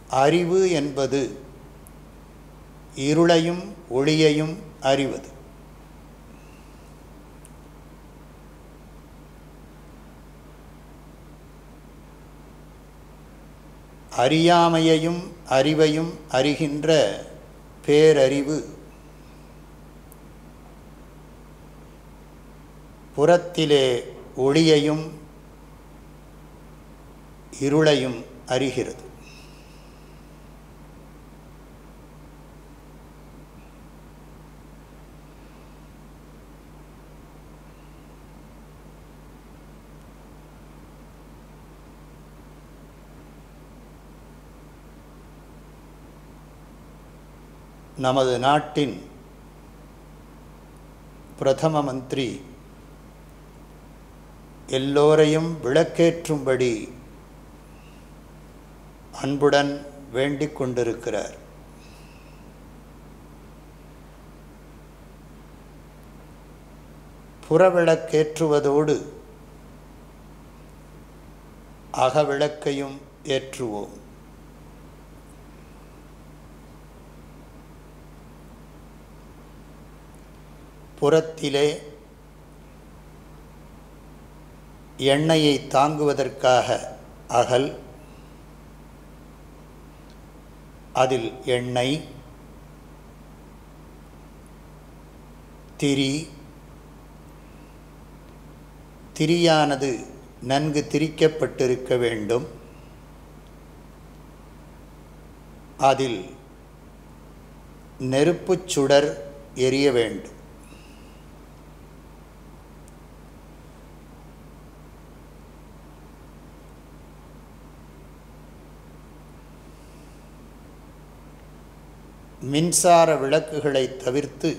அறிவு என்பது இருளையும் ஒளியையும் அறிவது. அறியாமையையும் அறிவையும் அறிகின்ற பேரறிவு புறத்திலே ஒளியையும் இருளையும் அறிகிறது. நமது நாட்டின் பிரதம மந்திரி எல்லோரையும் விளக்கேற்றும்படி அன்புடன் வேண்டிக் கொண்டிருக்கிறார். புறவிளக்கேற்றுவதோடு அகவிளக்கையும் ஏற்றுவோம். புறத்திலே எண்ணெயை தாங்குவதற்காக அகல் அதில் எண்ணெய் திரி திரியானது நன்கு திரிக்கப்பட்டிருக்க வேண்டும். அதில் நெருப்புச் சுடர் எரிய வேண்டும். மின்சார விளக்குகளை தவிர்த்து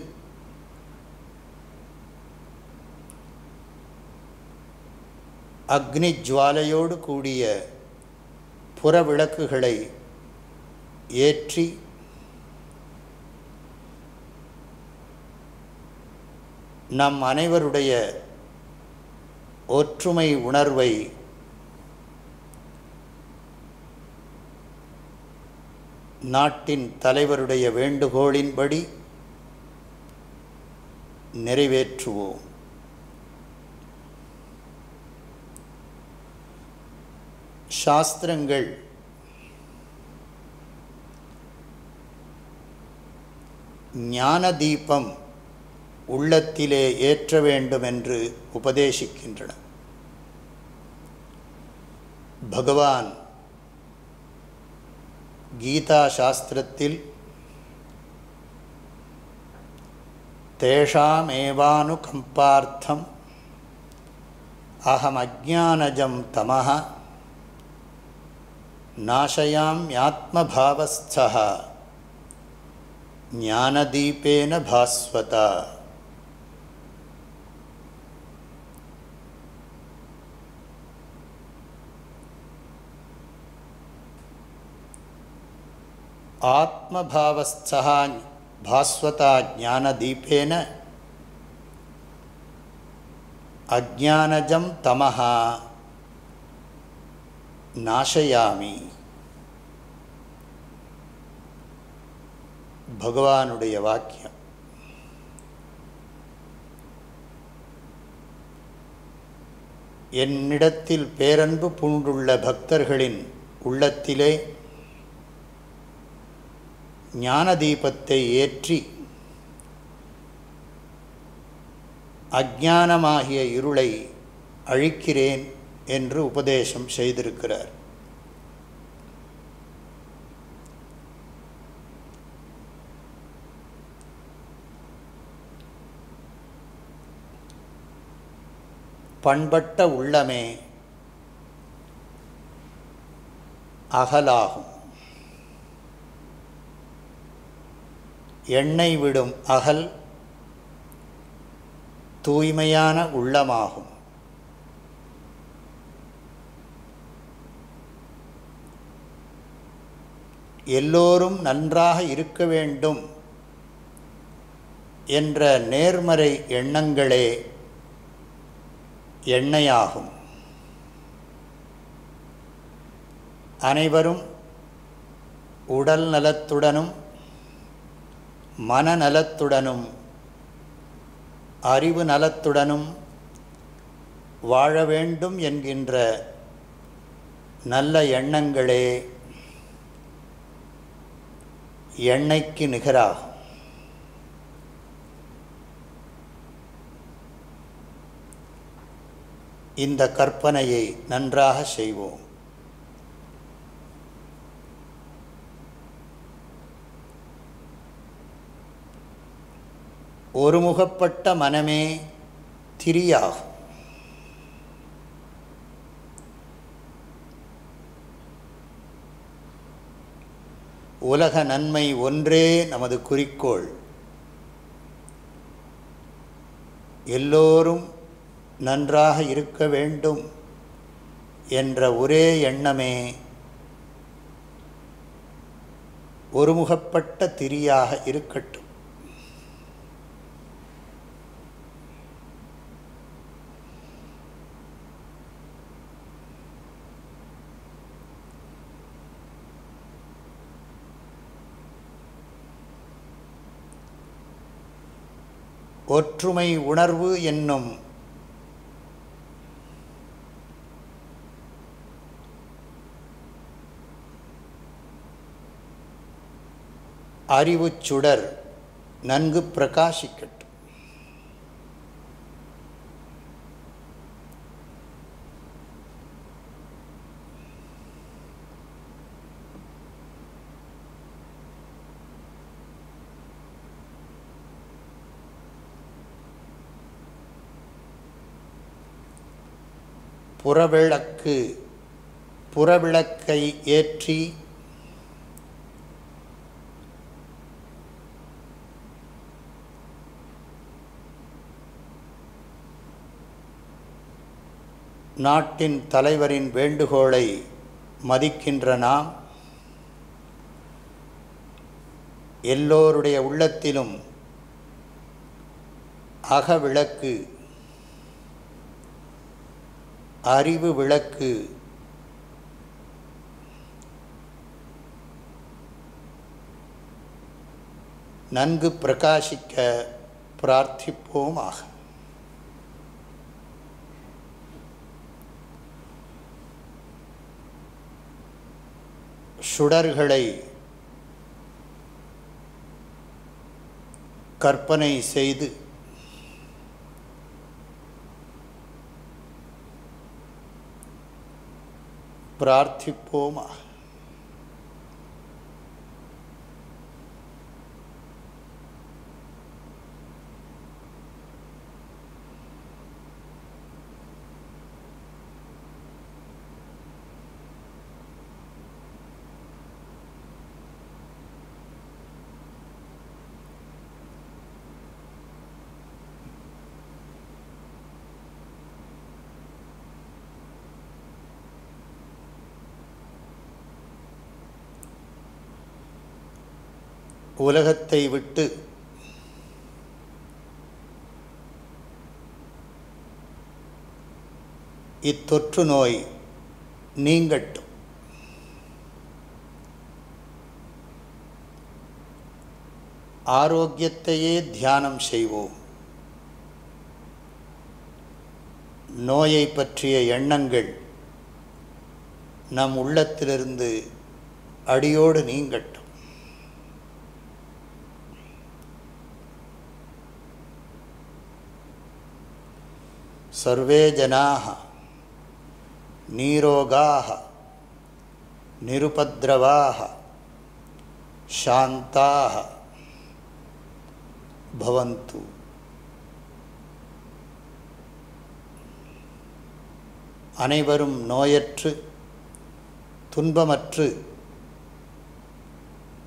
அக்னி ஜுவாலையோடு கூடிய புற விளக்குகளை ஏற்றி நம் அனைவருடைய ஒற்றுமை உணர்வை நாட்டின் தலைவருடைய வேண்டுகோளின்படி நிறைவேற்றுவோம். சாஸ்திரங்கள் ஞான தீபம் உள்ளத்திலே ஏற்ற வேண்டும் என்று உபதேசிக்கின்றன. பகவான் கீதா சாஸ்திரத்தில் தேஷாமேவானுகம்பார்த்தம் அகம் அஜானஜம் தமஹ நாசயாம்யாத்மபாவஸ்தः ஞானதீபேன பாஸ்வதா ஆத்மபாவஸ்தா பாஸ்வதா ஞானதீபேன. அஜானஜம் தமஹா. நாசயாமி. பகவானுடைய வாக்கியம். என்னிடத்தில் பேரன்பு பூண்டுள்ள பக்தர்களின் உள்ளத்திலே ஞான தீபத்தை ஏற்றி அஜானமாகிய இருளை அழிக்கிறேன் என்று உபதேசம் செய்திருக்கிறார். பண்பட்ட உள்ளமே அகலாகும். எண்ணெய் விடும் அகல் தூய்மையான உள்ளமாகும். எல்லோரும் நன்றாக இருக்க வேண்டும் என்ற நேர்மறை எண்ணங்களே எண்ணெயாகும். அனைவரும் உடல் நலத்துடனும் மனநலத்துடனும் அறிவு நலத்துடனும் வாழ வேண்டும் என்கின்ற நல்ல எண்ணங்களே எண்ணெய்க்கு நிகராகும். இந்த கற்பனையை நன்றாக செய்வோம். ஒருமுகப்பட்ட மனமே திரியாகும். உலக நன்மை ஒன்றே நமது குறிக்கோள். எல்லோரும் நன்றாக இருக்க வேண்டும் என்ற ஒரே எண்ணமே ஒருமுகப்பட்ட திரியாக இருக்கட்டும். ஒற்றுமை உணர்வு என்னும் அறிவுச் சுடர் நன்கு பிரகாசிக்கட்டும். புறவிளக்கு புறவிளக்கை ஏற்றி நாட்டின் தலைவரின் வேண்டுகோளை மதிக்கின்ற நாம் எல்லோருடைய உள்ளத்திலும் அகவிளக்கு அறிவு விளக்கு. நன்கு பிரகாசிக்க பிரார்த்திப்போமாக சுடர்களை கற்பனை செய்து பிரார்த்திப்போமா உலகத்தை விட்டு இத்தொற்று நோய் நீங்கட்டும். ஆரோக்கியத்தையே தியானம் செய்வோம். நோயை பற்றிய எண்ணங்கள் நம் உள்ளத்திலிருந்து அடியோடு நீங்கட்டும். சர்வே ஜனாக நீரோகாக நிருபதிரவாக சாந்தாக பவந்து அனைவரும் நோயற்று துன்பமற்று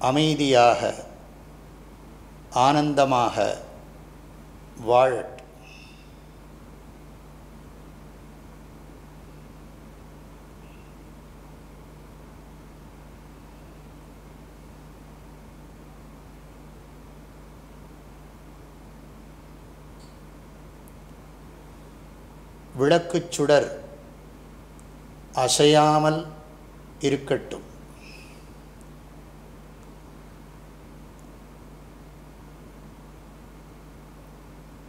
அமைதியாக ஆனந்தமாக வாழ விளக்குச் சுடர் அசையாமல் இருக்கட்டும்.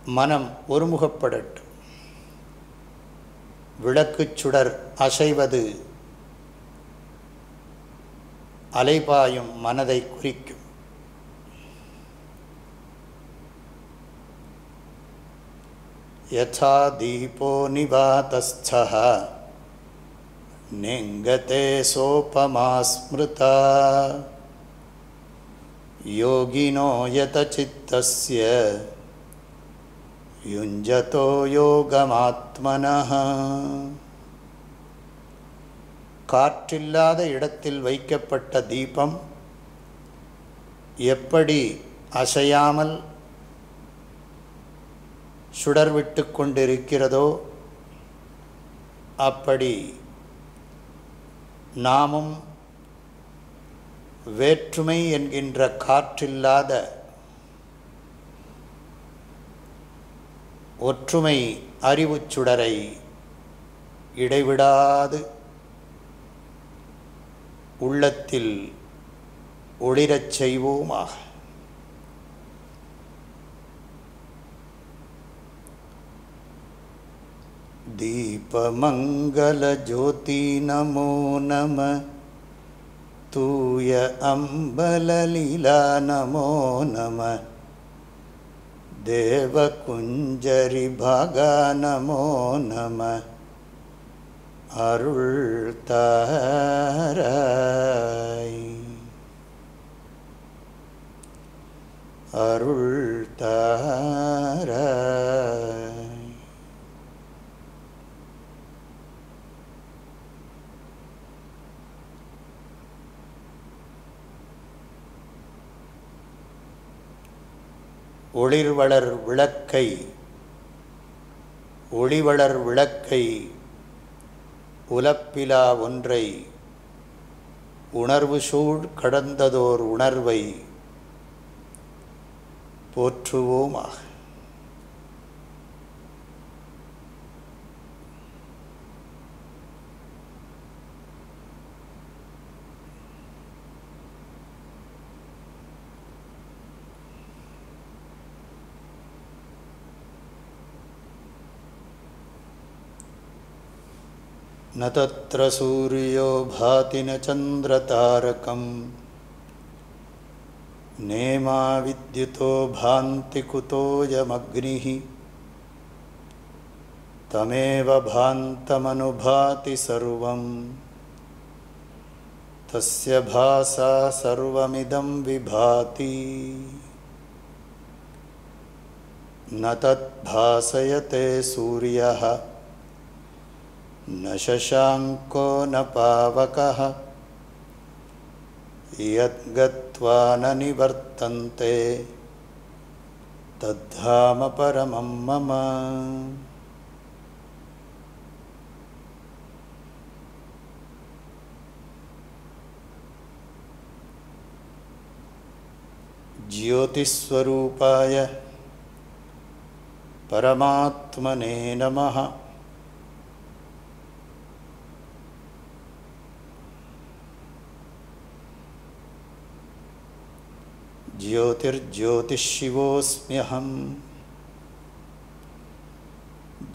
மனம் ஒருமுகப்படட்டும். விளக்குச் சுடர் அசைவது அலைபாயும் மனதை குறிக்கும். यथा दीपो निवातस्थः नेङ्गते सोपमा स्मृता योगिनो यतचित्तस्य युञ्जतो योगमात्मनः காற்றில்லாத இடத்தில் வைக்கப்பட்ட தீபம் எப்படி அசையாமல் சுடர்விட்டு கொண்டிருக்கிறதோ? அப்படி நாமும் வேற்றுமை என்கின்ற காற்றில்லாத ஒற்றுமை அறிவுச் சுடரை இடைவிடாது. உள்ளத்தில் ஒளிரச் செய்வோமாக. दीपमङ्गलज्योति नमो नमः तूय अम्बललीला नमो नमः देवकुञ्जरिभागा नमो नमः அருள்தாராய் அருள்தாராய் ஒளிர்வளர் விளக்கை ஒளிவளர் விளக்கை உலப்பிலா ஒன்றை உணர்வு சூழ் கடந்ததோர் உணர்வை போற்றுவோமாக. न तत्र सूर्यो भाति न चन्द्रतारकम्। नेमा विद्युतो भान्ति कुतोऽयमग्निः तमेव भान्तमनुभाति सर्वं तस्य भासा सर्वमिदं विभाति। न तद्भासयते सूर्यः। न शशाङ्को न पावकः। यद्गत्वा न निवर्तन्ते तद्धाम परमं मम। ज्योतिस्वरूपाय परमात्मने नमः ज्योतिर्ज्योतिशिवोऽस्म्यहम्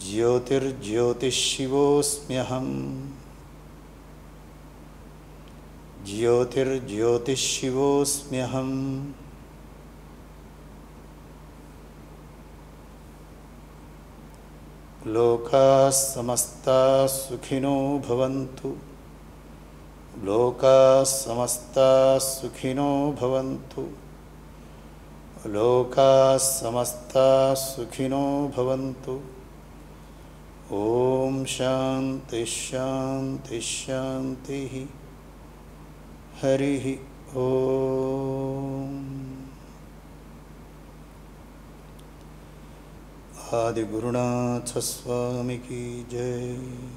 ज्योतिर्ज्योतिशिवोऽस्म्यहम् ज्योतिर्ज्योतिशिवोऽस्म्यहम् लोकाः समस्ताः सुखिनो भवन्तु। लोकाः समस्ताः सुखिनो भवन्तु। लोकाः समस्ताः सुखिनो भवन्तु। ॐ शान्तिश्शान्तिश्शान्तिः हरिः ॐ आदिगुरुनाथस्वामिकी जय।